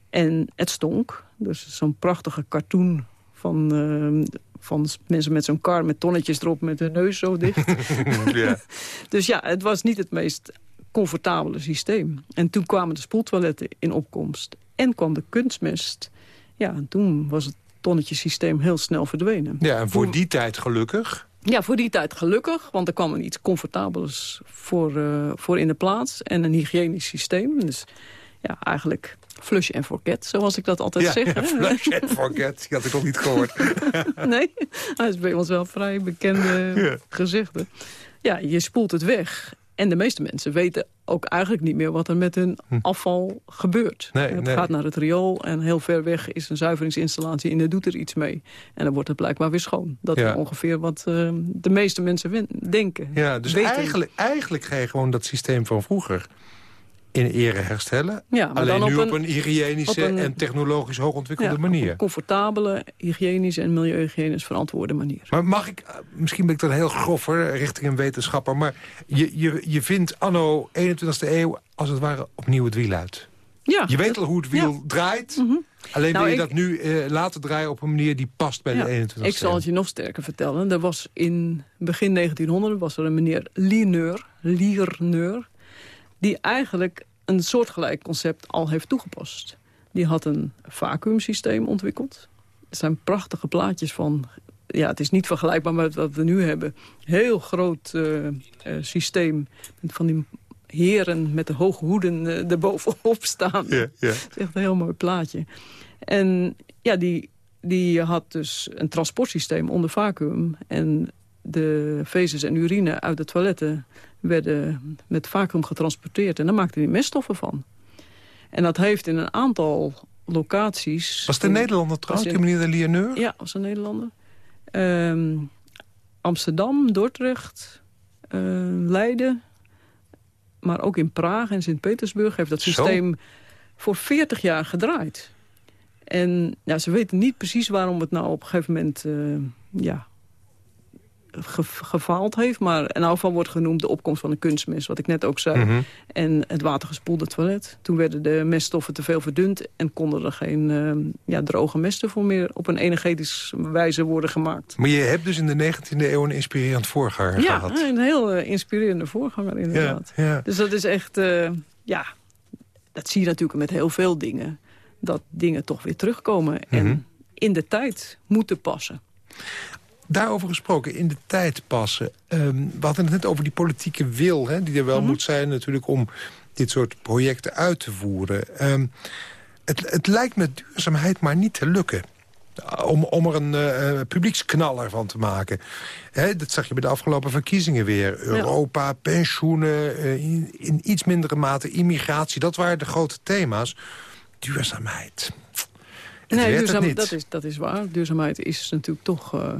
En het stonk. Dus zo'n prachtige cartoon van, ehm, van mensen met zo'n kar met tonnetjes erop met hun neus zo dicht. ja. Dus ja, het was niet het meest comfortabele systeem. En toen kwamen de spoeltoiletten in opkomst. En kwam de kunstmest. Ja, en toen was het tonnetjesysteem heel snel verdwenen. ja, en voor die tijd gelukkig. Ja, voor die tijd gelukkig, want er kwam een iets comfortabelers voor, eh, voor in de plaats. En een hygiënisch systeem. Dus ja, eigenlijk flush and forget, zoals ik dat altijd Ja, zeg. ja, flush and forget. Die had ik nog niet gehoord. Nee, dat is bij ons wel vrij bekende Ja. gezegde. Ja, je spoelt het weg. En de meeste mensen weten ook eigenlijk niet meer wat er met hun afval gebeurt. Hm. Nee, het nee. gaat naar het riool en heel ver weg is een zuiveringsinstallatie... en er doet er iets mee. En dan wordt het blijkbaar weer schoon. Dat Ja. is ongeveer wat eh, de meeste mensen denken. Ja, dus Weten. eigenlijk, eigenlijk ga je gewoon dat systeem van vroeger in ere herstellen. Ja, maar Alleen dan nu op op een- hygiënische op een- en technologisch hoogontwikkelde Ja, op manier. een comfortabele, hygiënische en milieuhygiënisch verantwoorde manier. Maar mag ik, eh, misschien ben ik dan heel grof hoor, richting een wetenschapper... maar je, je, je vindt anno 21e eeuw als het ware opnieuw het wiel uit. Ja, Je weet al hoe het wiel draait, alleen Nou, wil je ik- dat nu eh, laten draaien op een manier die past bij Ja, de 21e Ik zal het je nog sterker vertellen. Er was in begin 1900 was er een meneer Lierneur... die eigenlijk een soortgelijk concept al heeft toegepast. Die had een vacuümsysteem ontwikkeld. Er zijn prachtige plaatjes van... Ja, het is niet vergelijkbaar met wat we nu hebben. Heel groot eh, eh, systeem van die heren met de hoge hoeden uh, erbovenop staan. Ja, ja. Dat is echt een heel mooi plaatje. En ja, die, die had dus een transportsysteem onder vacuüm. En de feces en urine uit de toiletten werden met vacuüm getransporteerd. En daar maakte hij meststoffen van. En dat heeft in een aantal locaties... Was het een Nederlander trouwens, die meneer de Lianeur? Ja, was een Nederlander. Ehm, Amsterdam, Dordrecht, uh, Leiden... maar ook in Praag en Sint-Petersburg heeft dat systeem Zo? voor 40 jaar gedraaid. En ja, ze weten niet precies waarom het nou op een gegeven moment... Uh, ja, ge gefaald heeft. Maar in elk geval wordt genoemd de opkomst van de kunstmest, wat ik net ook zei. Mhm. En het watergespoelde toilet. Toen werden de meststoffen te veel verdund en konden er geen uh, ja, droge meststoffen meer op een energetische wijze worden gemaakt. Maar je hebt dus in de 19e eeuw een inspirerend voorganger ja, gehad. Ja, een heel uh, inspirerende voorganger inderdaad. Ja, ja. Dus dat is echt, uh, ja, dat zie je natuurlijk met heel veel dingen. Dat dingen toch weer terugkomen Mhm. en in de tijd moeten passen. Daarover gesproken, in de tijd passen. Um, we hadden het net over die politieke wil, hè, die er wel Mhm. moet zijn natuurlijk om dit soort projecten uit te voeren. Um, het, het lijkt met duurzaamheid maar niet te lukken. Om, om er een uh, publieksknaller van te maken. Hè, dat zag je bij de afgelopen verkiezingen weer. Europa, pensioenen, uh, in, in iets mindere mate immigratie. Dat waren de grote thema's. Duurzaamheid. Het nee, duurzaam. Dat, is, dat is waar. Duurzaamheid is natuurlijk toch uh,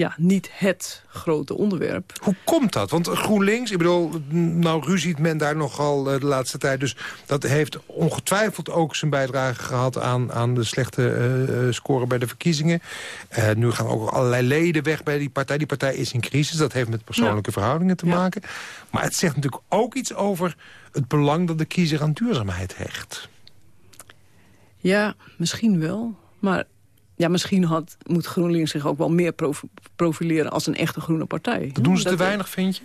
ja, niet het grote onderwerp. Hoe komt dat? Want GroenLinks, ik bedoel, nou ruziet men daar nogal uh, de laatste tijd. Dus dat heeft ongetwijfeld ook zijn bijdrage gehad aan, aan de slechte uh, score bij de verkiezingen. Uh, nu gaan ook allerlei leden weg bij die partij. Die partij is in crisis, dat heeft met persoonlijke ja. verhoudingen te ja. maken. Maar het zegt natuurlijk ook iets over het belang dat de kiezer aan duurzaamheid hecht. Ja, misschien wel. Maar ja, misschien had, moet GroenLinks zich ook wel meer prof profileren als een echte groene partij. Dat doen ze te weinig, vind je?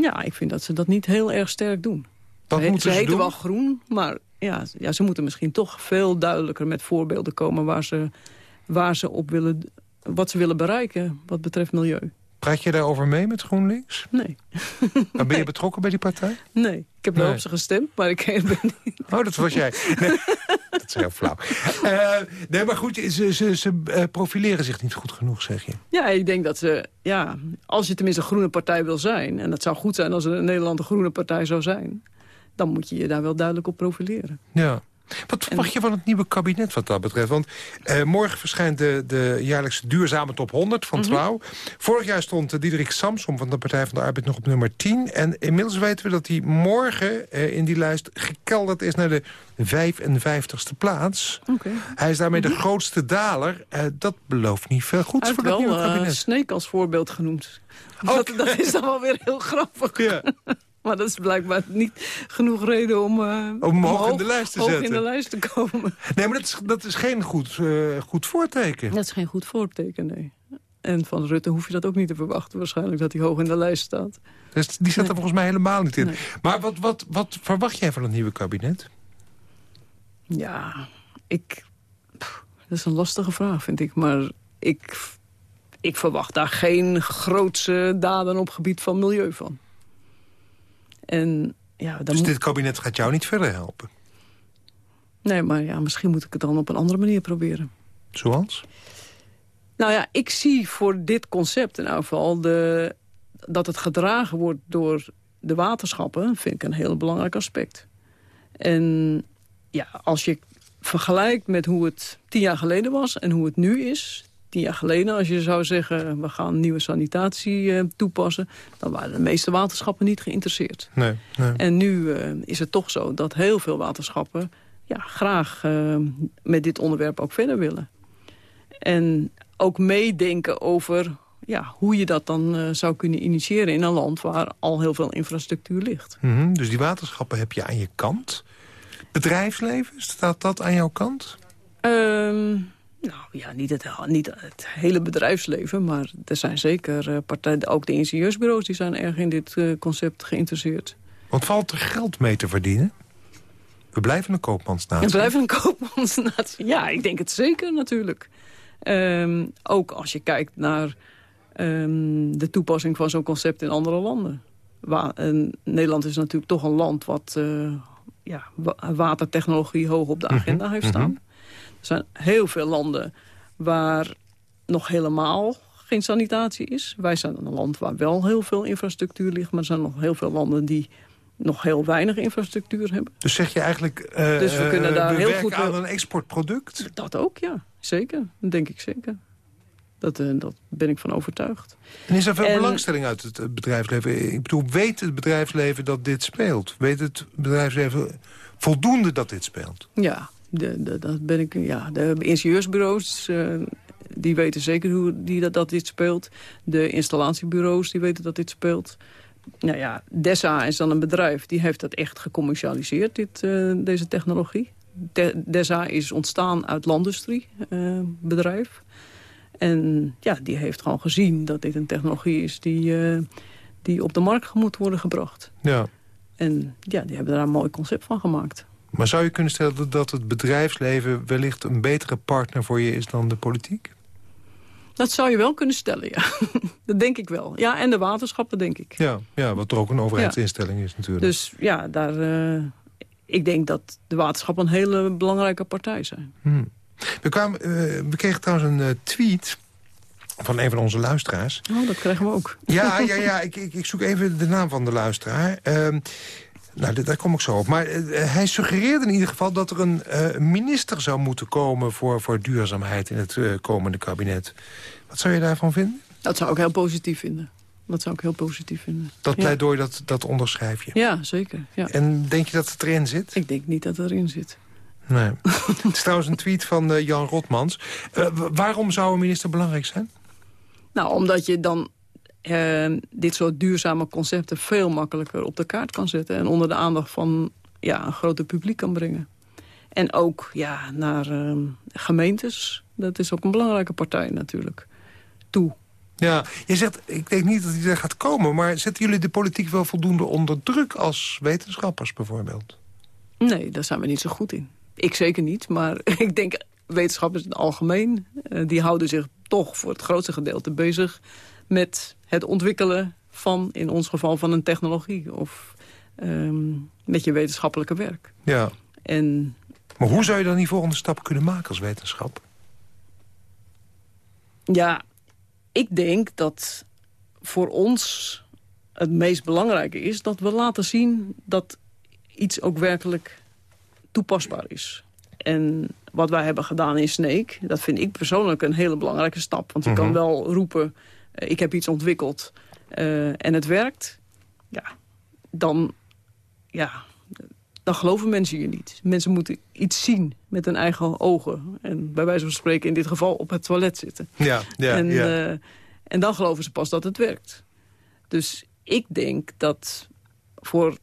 Ja, ik vind dat ze dat niet heel erg sterk doen. Wat ze, moeten ze ze heten doen? wel groen, maar ja, ja, ze moeten misschien toch veel duidelijker met voorbeelden komen... waar ze, waar ze op willen, wat ze willen bereiken wat betreft milieu. Praat je daarover mee met GroenLinks? Nee. Maar ben je betrokken bij die partij? Nee, ik heb wel Nee. op ze gestemd, maar ik ben niet... Oh, dat was jij. Nee, dat is heel flauw. Eh, nee, maar goed, ze, ze, ze eh, profileren zich niet goed genoeg, zeg je. Ja, ik denk dat ze... Ja, als je tenminste een groene partij wil zijn... en het zou goed zijn als er in Nederland een groene partij zou zijn... dan moet je je daar wel duidelijk op profileren. Ja. Wat verwacht je van het nieuwe kabinet wat dat betreft? Want eh, morgen verschijnt de, de jaarlijkse duurzame top 100 van Trouw. Vorig jaar stond uh, Diederik Samsom van de Partij van de Arbeid nog op nummer 10. En inmiddels weten we dat hij morgen uh, in die lijst gekelderd is naar de 55ste plaats. Oké. Hij is daarmee de grootste daler. Uh, dat belooft niet veel goeds Hij voor heeft het wel nieuwe uh, kabinet. Sneek als voorbeeld genoemd. Dat, dat is dan wel weer heel grappig. Ja. Maar dat is blijkbaar niet genoeg reden om, uh, om hoog in de lijst te hoog zetten. in de lijst te komen. Nee, maar dat is, dat is geen goed, uh, goed voorteken. Dat is geen goed voorteken, nee. En van Rutte hoef je dat ook niet te verwachten. Waarschijnlijk dat hij hoog in de lijst staat. Dus die staat Nee. er volgens mij helemaal niet in. Nee. Maar wat, wat, wat verwacht jij van het nieuwe kabinet? Ja, ik... pff, dat is een lastige vraag, vind ik. Maar ik, ik verwacht daar geen grootse daden op gebied van milieu van. En ja, dan Dus moet... dit kabinet gaat jou niet verder helpen? Nee, maar ja, misschien moet ik het dan op een andere manier proberen. Zoals? Nou ja, ik zie voor dit concept in elk geval... De, dat het gedragen wordt door de waterschappen... vind ik een heel belangrijk aspect. En ja, als je vergelijkt met hoe het tien jaar geleden was... en hoe het nu is... Tien jaar geleden, als je zou zeggen... we gaan nieuwe sanitatie eh, toepassen... dan waren de meeste waterschappen niet geïnteresseerd. Nee, nee. En nu uh, is het toch zo dat heel veel waterschappen... Ja, graag uh, met dit onderwerp ook verder willen. En ook meedenken over ja, hoe je dat dan uh, zou kunnen initiëren... in een land waar al heel veel infrastructuur ligt. Mm -hmm, dus die waterschappen heb je aan je kant. Bedrijfsleven, staat dat aan jouw kant? Um, nou ja, niet het, niet het, hele bedrijfsleven, maar er zijn zeker uh, partijen... ook de ingenieursbureaus die zijn erg in dit uh, concept geïnteresseerd. Want valt er geld mee te verdienen? We blijven een koopmansnatie. We blijven een koopmansnatie. Ja, ik denk het zeker natuurlijk. Um, ook als je kijkt naar um, de toepassing van zo'n concept in andere landen. Nederland is natuurlijk toch een land wat ja, watertechnologie hoog op de mhm, agenda heeft staan. Mhm. Er zijn heel veel landen waar nog helemaal geen sanitatie is. Wij zijn een land waar wel heel veel infrastructuur ligt... maar er zijn nog heel veel landen die nog heel weinig infrastructuur hebben. Dus zeg je eigenlijk, uh, dus we kunnen daar heel goed aan een exportproduct? Dat ook, ja. Zeker. Dat denk ik zeker. Dat, uh, dat ben ik van overtuigd. En is er veel belangstelling uit het bedrijfsleven? Ik bedoel, weet het bedrijfsleven dat dit speelt? Weet het bedrijfsleven voldoende dat dit speelt? Ja, de, de, dat ben ik, ja de ingenieursbureaus... Uh, die weten zeker hoe die, dat, dat dit speelt. De installatiebureaus die weten dat dit speelt nou ja, DESA is dan een bedrijf die heeft dat echt gecommercialiseerd, dit, uh, deze technologie. De, DESA is ontstaan uit landindustrie-bedrijf. Eh, en ja, die heeft gewoon gezien dat dit een technologie is die, die op de markt moet worden gebracht. Ja. En ja, die hebben daar een mooi concept van gemaakt. Maar zou je kunnen stellen dat het bedrijfsleven wellicht een betere partner voor je is dan de politiek? Dat zou je wel kunnen stellen, ja. dat denk ik wel. Ja, en de waterschappen, denk ik. Ja, ja wat er ook een overheidsinstelling is natuurlijk. Dus ja, daar, uh, ik denk dat de waterschappen een hele belangrijke partij zijn. Hmm. We, kwamen, uh, we kregen trouwens een uh, tweet van een van onze luisteraars. Oh, dat krijgen we ook. Ja, ja, ja ik, ik, ik zoek even de naam van de luisteraar. Nou, daar kom ik zo op. Maar uh, hij suggereerde in ieder geval dat er een uh, minister zou moeten komen... voor, voor duurzaamheid in het uh, komende kabinet. Wat zou je daarvan vinden? Dat zou ik heel positief vinden. Dat zou ik heel positief vinden. Dat pleidooi, dat, dat onderschrijf je? Ja, zeker. Ja. En denk je dat het erin zit? Ik denk niet dat het erin zit. Nee. het is trouwens een tweet van Jan Rotmans. waarom zou een minister belangrijk zijn? Nou, omdat je dan uh, dit soort duurzame concepten veel makkelijker op de kaart kan zetten... en onder de aandacht van ja, een groter publiek kan brengen. En ook ja, naar uh, gemeentes. Dat is ook een belangrijke partij natuurlijk. Toe. Ja, je zegt, ik denk niet dat hij er gaat komen... maar zetten jullie de politiek wel voldoende onder druk als wetenschappers bijvoorbeeld? Nee, daar zijn we niet zo goed in. Ik zeker niet, maar ik denk wetenschappers in het algemeen... Uh, die houden zich toch voor het grootste gedeelte bezig met het ontwikkelen van, in ons geval, van een technologie. Of um, met je wetenschappelijke werk. Ja. En, maar hoe zou je dan die volgende stap kunnen maken als wetenschap? Ja, ik denk dat voor ons het meest belangrijke is... dat we laten zien dat iets ook werkelijk toepasbaar is. En wat wij hebben gedaan in Snake, dat vind ik persoonlijk een hele belangrijke stap. Want je kan mhm. wel roepen, ik heb iets ontwikkeld uh, en het werkt, ja, dan, ja, dan geloven mensen je niet. Mensen moeten iets zien met hun eigen ogen. En bij wijze van spreken in dit geval op het toilet zitten. Ja, ja, en, ja. Uh, en dan geloven ze pas dat het werkt. Dus ik denk dat voor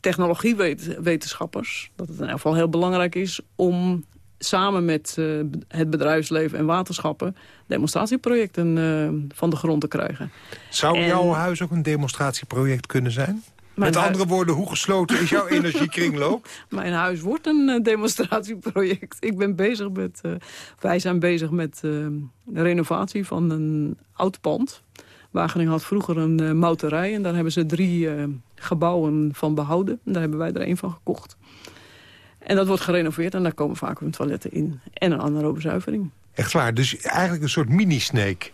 technologiewetenschappers... dat het in ieder geval heel belangrijk is om samen met uh, het bedrijfsleven en waterschappen... demonstratieprojecten uh, van de grond te krijgen. Zou en... jouw huis ook een demonstratieproject kunnen zijn? Met andere woorden, hoe gesloten is jouw energiekringloop? Mijn huis wordt een uh, demonstratieproject. Ik ben bezig met, wij zijn bezig met de renovatie van een oud pand. Wageningen had vroeger een mouterij en daar hebben ze drie gebouwen van behouden. En daar hebben wij er een van gekocht. En dat wordt gerenoveerd en daar komen vaak een toiletten in. En een anaerobe zuivering. Echt waar? Dus eigenlijk een soort mini-snake?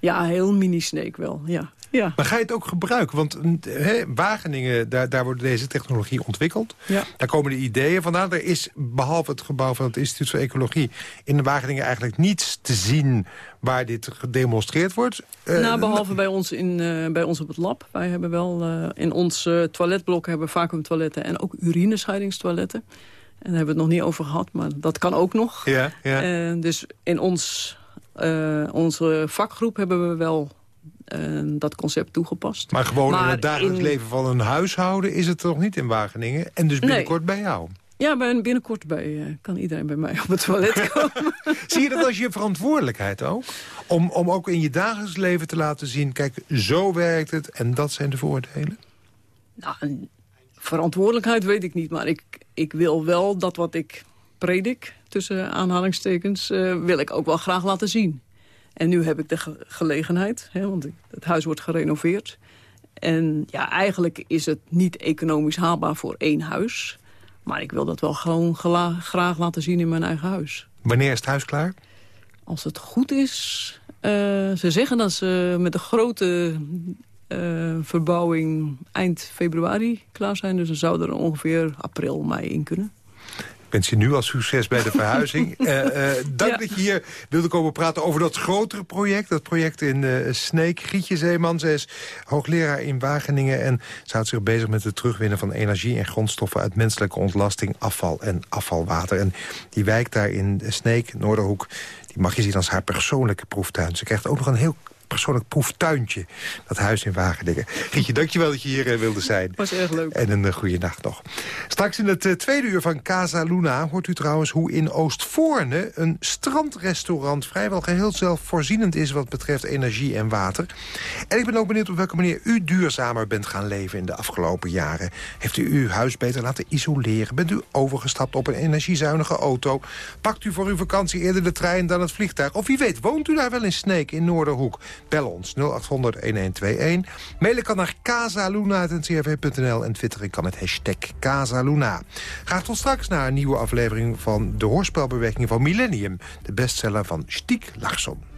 Ja, heel mini-snake wel, ja. ja. Maar ga je het ook gebruiken? Want he, Wageningen, daar, daar wordt deze technologie ontwikkeld. Ja. Daar komen de ideeën vandaan. Er is, behalve het gebouw van het Instituut voor Ecologie... in Wageningen eigenlijk niets te zien waar dit gedemonstreerd wordt. Uh, nou, behalve bij ons, in, uh, bij ons op het lab. Wij hebben wel uh, in ons toiletblok hebben vacuumtoiletten... en ook urinescheidingstoiletten. En daar hebben we het nog niet over gehad, maar dat kan ook nog. Ja, ja. Uh, dus in ons, uh, onze vakgroep hebben we wel uh, dat concept toegepast. Maar gewoon maar in het dagelijks in... leven van een huishouden is het toch niet in Wageningen? En dus binnenkort nee. bij jou? Ja, binnenkort bij, kan iedereen bij mij op het toilet komen. Zie je dat als je verantwoordelijkheid ook? Om, om ook in je dagelijks leven te laten zien... kijk, zo werkt het en dat zijn de voordelen? Nou, verantwoordelijkheid weet ik niet, maar ik, ik wil wel dat wat ik predik, tussen aanhalingstekens, uh, wil ik ook wel graag laten zien. En nu heb ik de ge gelegenheid, hè, want het huis wordt gerenoveerd. En ja, eigenlijk is het niet economisch haalbaar voor één huis. Maar ik wil dat wel gewoon graag laten zien in mijn eigen huis. Wanneer is het huis klaar? Als het goed is... Uh, ze zeggen dat ze met een grote uh, verbouwing eind februari klaar zijn. Dus dan zou er ongeveer april, mei in kunnen. Ik wens je nu al succes bij de verhuizing. uh, uh, dank dat je hier wilde komen praten over dat grotere project. Dat project in uh, Sneek. Grietje Zeeman, ze is hoogleraar in Wageningen... en ze houdt zich bezig met het terugwinnen van energie en grondstoffen... uit menselijke ontlasting, afval en afvalwater. En die wijk daar in Sneek, Noorderhoek... die mag je zien als haar persoonlijke proeftuin. Ze krijgt ook nog een heel persoonlijk proeftuintje. Dat huis in Wageningen. Gietje, dankjewel dat je hier uh, wilde zijn. Was erg leuk. En een uh, goede nacht nog. Straks in het uh, tweede uur van Casa Luna hoort u trouwens hoe in Oostvoorne... een strandrestaurant vrijwel geheel zelfvoorzienend is... wat betreft energie en water. En ik ben ook benieuwd op welke manier u duurzamer bent gaan leven... in de afgelopen jaren. Heeft u uw huis beter laten isoleren? Bent u overgestapt op een energiezuinige auto? Pakt u voor uw vakantie eerder de trein dan het vliegtuig? Of wie weet, woont u daar wel in Sneek in Noorderhoek? Bel ons 0800-1121. Mailen kan naar casaluna.ncrv.nl en twitteren kan met hashtag Casaluna. Graag tot straks naar een nieuwe aflevering van de hoorspelbeweging van Millennium. De bestseller van Stiek Larsson.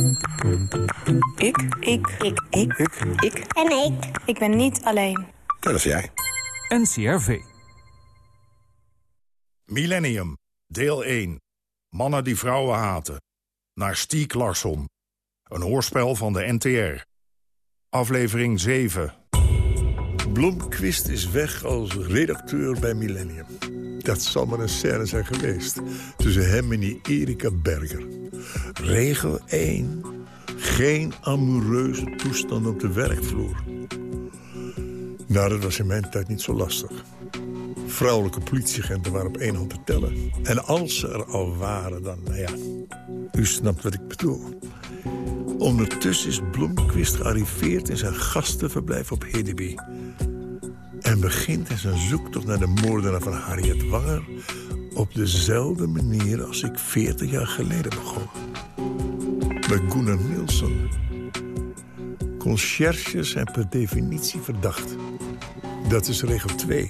Ik. Ik. Ik. Ik. Ik. Ik. En ik. Ik ben niet alleen. Dat is jij. NCRV. Millennium. Deel 1. Mannen die vrouwen haten. Naar Stiek Larsson. Een hoorspel van de NTR. Aflevering 7. Blomquist is weg als redacteur bij Millennium. Dat zal maar een scène zijn geweest. Tussen hem en die Erika Berger. Regel 1. Geen amoureuze toestand op de werkvloer. Nou, dat was in mijn tijd niet zo lastig. Vrouwelijke politieagenten waren op één hand te tellen. En als ze er al waren, dan, nou ja, u snapt wat ik bedoel. Ondertussen is Blomquist gearriveerd in zijn gastenverblijf op Hedeby. En begint hij zijn zoektocht naar de moordenaar van Harriet Wanger... op dezelfde manier als ik 40 jaar geleden begon. Bij Gunnar Nielsen. Conciërges zijn per definitie verdacht. Dat is regel 2.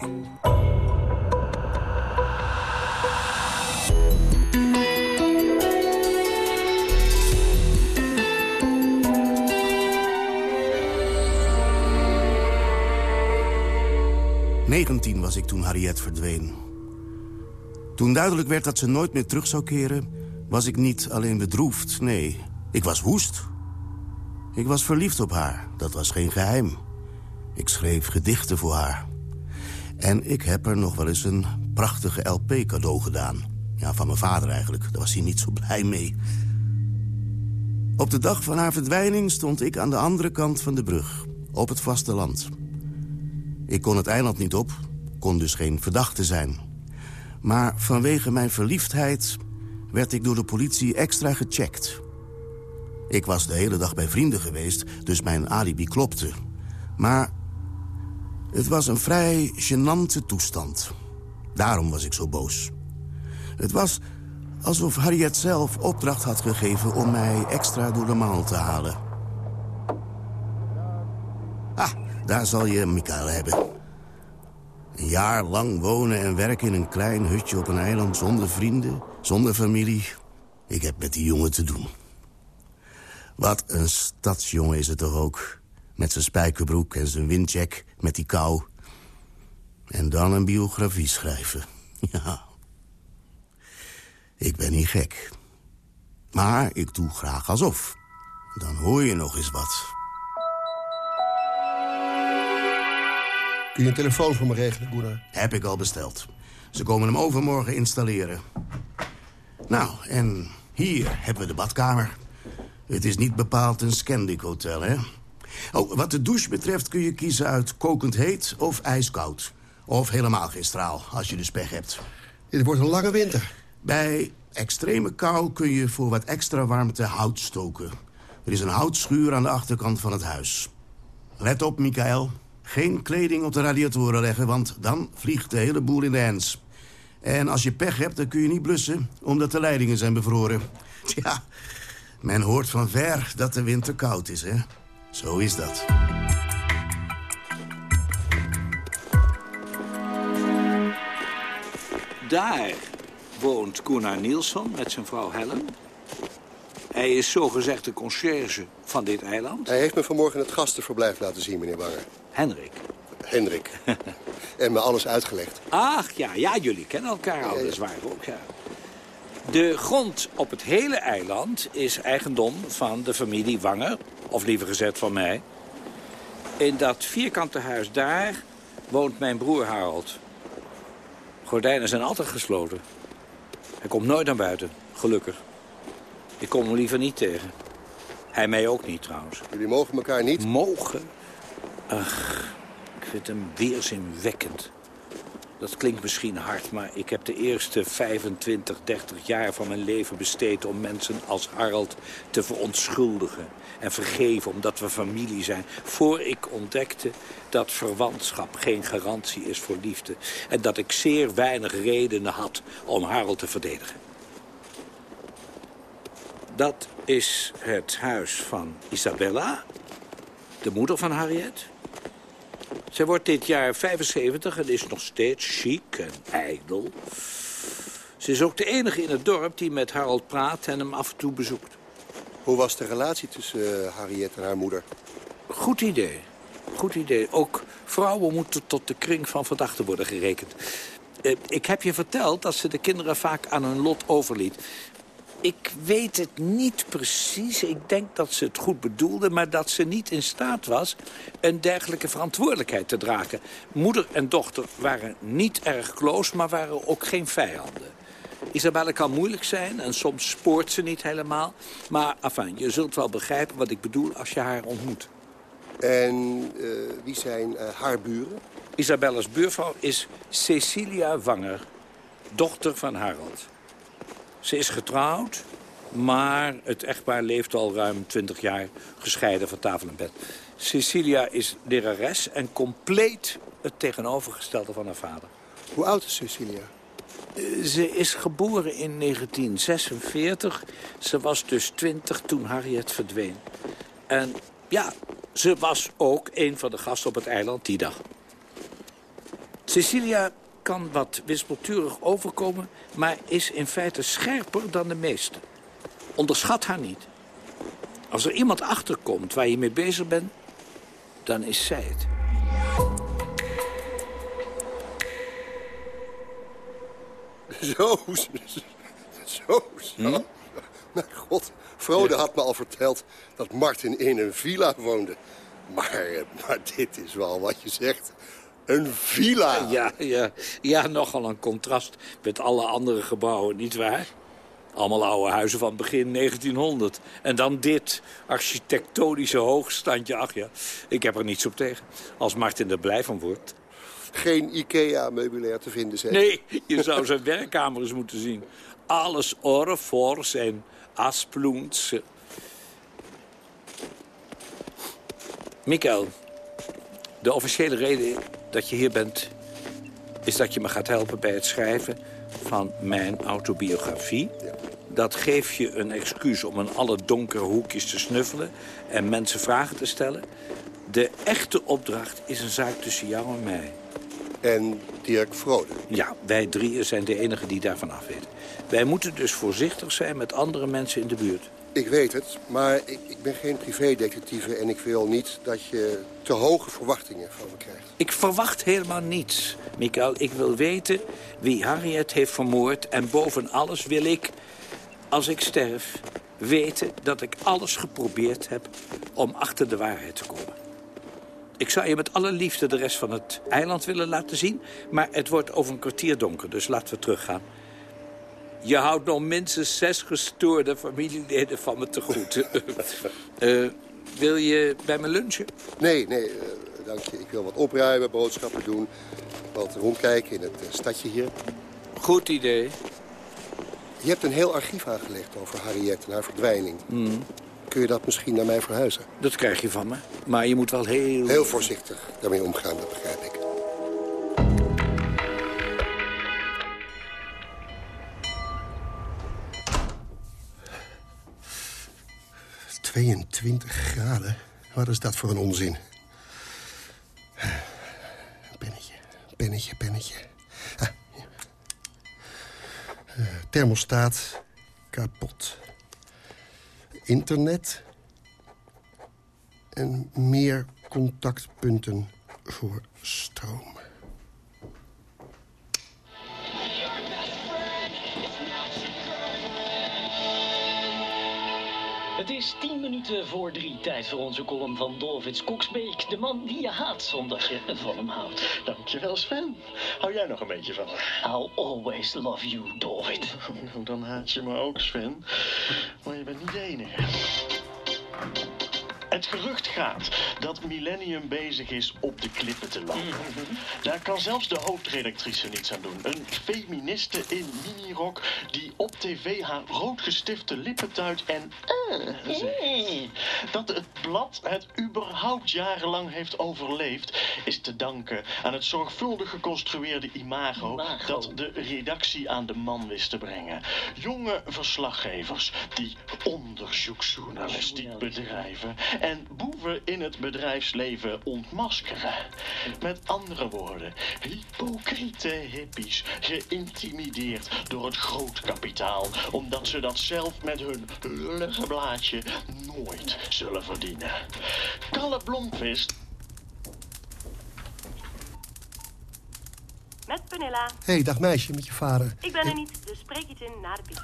Negentien was ik toen Harriet verdween. Toen duidelijk werd dat ze nooit meer terug zou keren... was ik niet alleen bedroefd, nee, ik was woest. Ik was verliefd op haar, dat was geen geheim. Ik schreef gedichten voor haar. En ik heb er nog wel eens een prachtige LP cadeau gedaan. Ja, van mijn vader eigenlijk. Daar was hij niet zo blij mee. Op de dag van haar verdwijning stond ik aan de andere kant van de brug. Op het vasteland. Ik kon het eiland niet op, kon dus geen verdachte zijn. Maar vanwege mijn verliefdheid werd ik door de politie extra gecheckt. Ik was de hele dag bij vrienden geweest, dus mijn alibi klopte. Maar het was een vrij gênante toestand. Daarom was ik zo boos. Het was alsof Harriet zelf opdracht had gegeven om mij extra door de maal te halen. Ah, daar zal je Mikael hebben. Een jaar lang wonen en werken in een klein hutje op een eiland zonder vrienden, zonder familie. Ik heb met die jongen te doen. Wat een stadsjongen is het toch ook. Met zijn spijkerbroek en zijn windjack met die kou. En dan een biografie schrijven. Ja. Ik ben niet gek. Maar ik doe graag alsof. Dan hoor je nog eens wat. Kun je een telefoon voor me regelen, Gunnar? Heb ik al besteld. Ze komen hem overmorgen installeren. Nou, en hier hebben we de badkamer. Het is niet bepaald een Scandic hotel, hè? Oh, wat de douche betreft kun je kiezen uit kokend heet of ijskoud. Of helemaal geen straal, als je dus pech hebt. Dit wordt een lange winter. Bij extreme kou kun je voor wat extra warmte hout stoken. Er is een houtschuur aan de achterkant van het huis. Let op, Michael. Geen kleding op de radiatoren leggen, want dan vliegt de hele boel in de hens. En als je pech hebt, dan kun je niet blussen, omdat de leidingen zijn bevroren. Tja, men hoort van ver dat de winter koud is, hè? Zo is dat. Daar woont Gunnar Nielsen met zijn vrouw Helen. Hij is zogezegd de conciërge van dit eiland. Hij heeft me vanmorgen het gastenverblijf laten zien, meneer Wanger. Henrik. Hendrik. en me alles uitgelegd. Ach, ja, ja, jullie kennen elkaar al, dat is waar ook, ja. De grond op het hele eiland is eigendom van de familie Wanger. Of liever gezegd van mij. In dat vierkante huis daar woont mijn broer Harold. Gordijnen zijn altijd gesloten. Hij komt nooit naar buiten, gelukkig. Ik kom hem liever niet tegen. Hij mij ook niet, trouwens. Jullie mogen elkaar niet? Mogen? Ach, ik vind hem weerzinwekkend. Dat klinkt misschien hard, maar ik heb de eerste 25, 30 jaar van mijn leven besteed... om mensen als Harald te verontschuldigen en vergeven omdat we familie zijn. Voor ik ontdekte dat verwantschap geen garantie is voor liefde. En dat ik zeer weinig redenen had om Harald te verdedigen. Dat is het huis van Isabella, de moeder van Harriet. Zij wordt dit jaar 75 en is nog steeds chic en ijdel. Ze is ook de enige in het dorp die met Harold praat en hem af en toe bezoekt. Hoe was de relatie tussen uh, Harriet en haar moeder? Goed idee. Goed idee. Ook vrouwen moeten tot de kring van verdachten worden gerekend. Uh, ik heb je verteld dat ze de kinderen vaak aan hun lot overliet. Ik weet het niet precies. Ik denk dat ze het goed bedoelde... maar dat ze niet in staat was een dergelijke verantwoordelijkheid te dragen. Moeder en dochter waren niet erg close, maar waren ook geen vijanden. Isabelle kan moeilijk zijn en soms spoort ze niet helemaal. Maar enfin, je zult wel begrijpen wat ik bedoel als je haar ontmoet. En uh, wie zijn uh, haar buren? Isabelles buurvrouw is Cecilia Wanger, dochter van Harold. Ze is getrouwd, maar het echtpaar leeft al ruim 20 jaar gescheiden van tafel en bed. Cecilia is lerares en compleet het tegenovergestelde van haar vader. Hoe oud is Cecilia? Ze is geboren in 1946. Ze was dus 20 toen Harriet verdween. En ja, ze was ook een van de gasten op het eiland die dag. Cecilia kan wat wispelturig overkomen... maar is in feite scherper dan de meesten. Onderschat haar niet. Als er iemand achterkomt waar je mee bezig bent, dan is zij het. Zo, zo, zo. Hm? Mijn god, Frode had me al verteld dat Martin in een villa woonde. Maar, eh, maar dit is wel wat je zegt. Een villa. Ja, ja, ja, nogal een contrast met alle andere gebouwen, nietwaar? Allemaal oude huizen van begin 1900. En dan dit, architectonische hoogstandje. Ach ja, ik heb er niets op tegen. Als Martin er blij van wordt. Geen IKEA-meubilair te vinden, zeg. Nee, je zou zijn werkkamer eens moeten zien. Alles orfors en asploens. Mikael, de officiële reden dat je hier bent... is dat je me gaat helpen bij het schrijven van mijn autobiografie. Dat geeft je een excuus om in alle donkere hoekjes te snuffelen... en mensen vragen te stellen. De echte opdracht is een zaak tussen jou en mij. En Dirk Vrode? Ja, wij drieën zijn de enigen die daarvan af weten. Wij moeten dus voorzichtig zijn met andere mensen in de buurt. Ik weet het, maar ik, ik ben geen privédetectieve... en ik wil niet dat je te hoge verwachtingen van me krijgt. Ik verwacht helemaal niets, Mikael. Ik wil weten wie Harriet heeft vermoord... en boven alles wil ik, als ik sterf, weten dat ik alles geprobeerd heb... om achter de waarheid te komen. Ik zou je met alle liefde de rest van het eiland willen laten zien... maar het wordt over een kwartier donker, dus laten we teruggaan. Je houdt nog minstens zes gestoorde familieleden van me te goed. uh, wil je bij me lunchen? Nee, nee, uh, dank je. Ik wil wat opruimen, boodschappen doen. Wat rondkijken in het uh, stadje hier. Goed idee. Je hebt een heel archief aangelegd over Harriet en haar verdwijning. Mm. kun je dat misschien naar mij verhuizen. Dat krijg je van me. Maar je moet wel heel... Heel voorzichtig daarmee omgaan, dat begrijp ik. ...22 graden? Wat is dat voor een onzin? Pennetje, pennetje, pennetje. Ah. Eh, thermostaat kapot. Internet. En meer contactpunten voor stroom. Het is tien minuten voor drie. Tijd voor onze column van Dolvits Koksbeek. De man die je haat omdat je van hem houdt. Dankjewel Sven. Hou jij nog een beetje van me? I'll always love you, Dolvit. Nou, dan haat je me ook, Sven. Maar je bent niet de enige. Het gerucht gaat dat Millennium bezig is op de klippen te landen. Daar kan zelfs de hoofdredactrice niets aan doen. Een feministe in minirok die op tv haar roodgestifte lippen tuit en eh zegt. Dat het blad het überhaupt jarenlang heeft overleefd... is te danken aan het zorgvuldig geconstrueerde imago... Imago. dat de redactie aan de man wist te brengen. Jonge verslaggevers die onderzoeksjournalistiek bedrijven... en boeven in het bedrijfsleven ontmaskeren. Met andere woorden, hypocriete hippies... geïntimideerd door het grootkapitaal... omdat ze dat zelf met hun lullige blaadje nooit zullen verdienen. Kalle Blomqvist Met Penilla. Hé, hey, dag meisje, met je vader. Ik ben er niet, dus spreek iets in na de piep.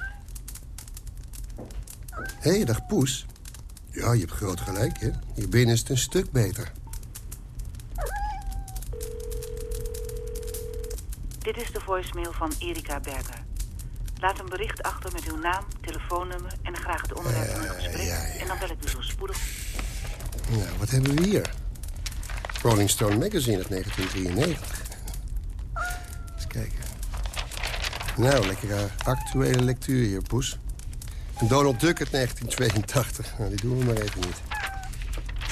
Hé, hey, dag Poes. Ja, je hebt groot gelijk, hè. Hier binnen is het een stuk beter. Dit is de voicemail van Erika Berger. Laat een bericht achter met uw naam, telefoonnummer en graag het onderwerp van uw gesprek. En dan bel ik u zo spoedig. Nou, wat hebben we hier? Rolling Stone Magazine uit 1993. Eens kijken. Nou, lekkere actuele lectuur hier, Poes. Donald Duck uit 1982. Nou, die doen we maar even niet.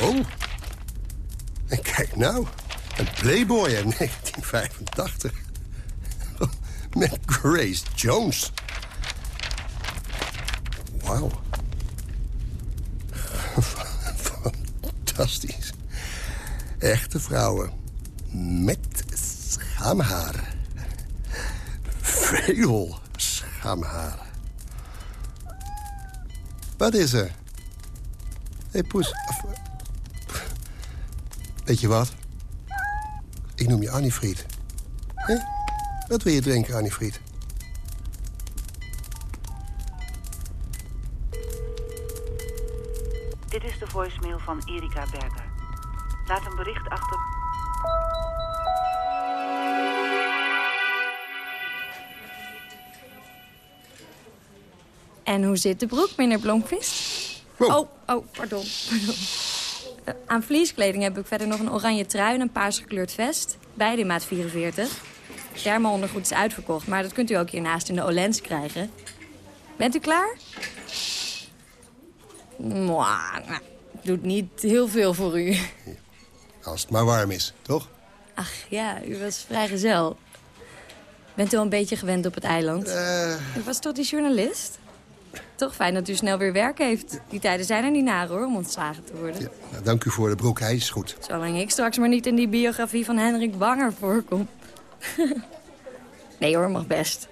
Oh. En kijk nou. Een Playboy uit 1985. Met Grace Jones. Wauw. Fantastisch. Echte vrouwen. Met schaamhaar. Veel schaamhaar. Wat is er? Hé, hey, Poes. Weet je wat? Ik noem je Annie Fried. Hé? Wat wil je drinken, Annie Fried? Dit is de voicemail van Erika Berger. Laat een bericht achter... En hoe zit de broek, meneer Blomqvist? Oh, oh, pardon. pardon. Eh, Aan vlieskleding heb ik verder nog een oranje trui en een paars gekleurd vest. Beide in maat 44. Thermo-ondergoed is uitverkocht, maar dat kunt u ook hiernaast in de Olens krijgen. Bent u klaar? Mwah, nou, doet niet heel veel voor u. Als het maar warm is, toch? Ach ja, u was vrijgezel. Bent u al een beetje gewend op het eiland? U was toch die journalist? Toch fijn dat u snel weer werk heeft. Die tijden zijn er niet naar hoor, om ontslagen te worden. Nou, dank u voor de broek, hij is goed. Zolang ik straks maar niet in die biografie van Hendrik Wanger voorkom. nee hoor, mag best.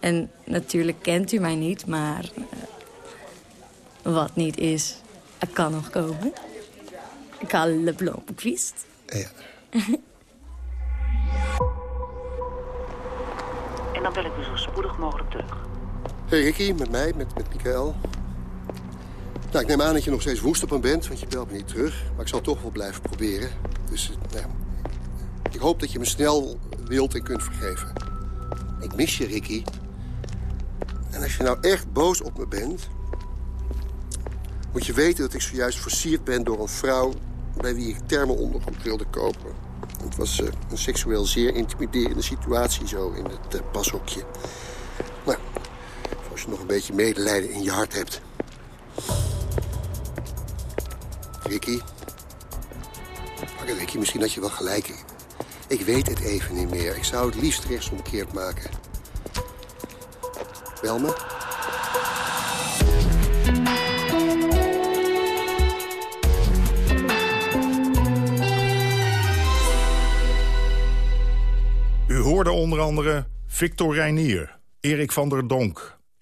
En natuurlijk kent u mij niet, maar... eh, wat niet is, er kan nog komen. Kalle Blomqvist. Ja. En dan bel ik u zo spoedig mogelijk terug. Hey Ricky, met mij, met, met Mikael. Nou, ik neem aan dat je nog steeds woest op me bent, want je belt me niet terug. Maar ik zal toch wel blijven proberen. Dus eh, nou, ik hoop dat je me snel wilt en kunt vergeven. Ik mis je, Ricky. En als je nou echt boos op me bent... moet je weten dat ik zojuist versierd ben door een vrouw... bij wie ik thermo-ondergoed wilde kopen. Het was eh, een seksueel zeer intimiderende situatie zo in het eh, pashokje. Nou, nog een beetje medelijden in je hart hebt. Ricky. Ricky, misschien had je wel gelijk. Ik weet het even niet meer. Ik zou het liefst rechtsomkeerd maken. Bel me. U hoorde onder andere Victor Reinier, Erik van der Donk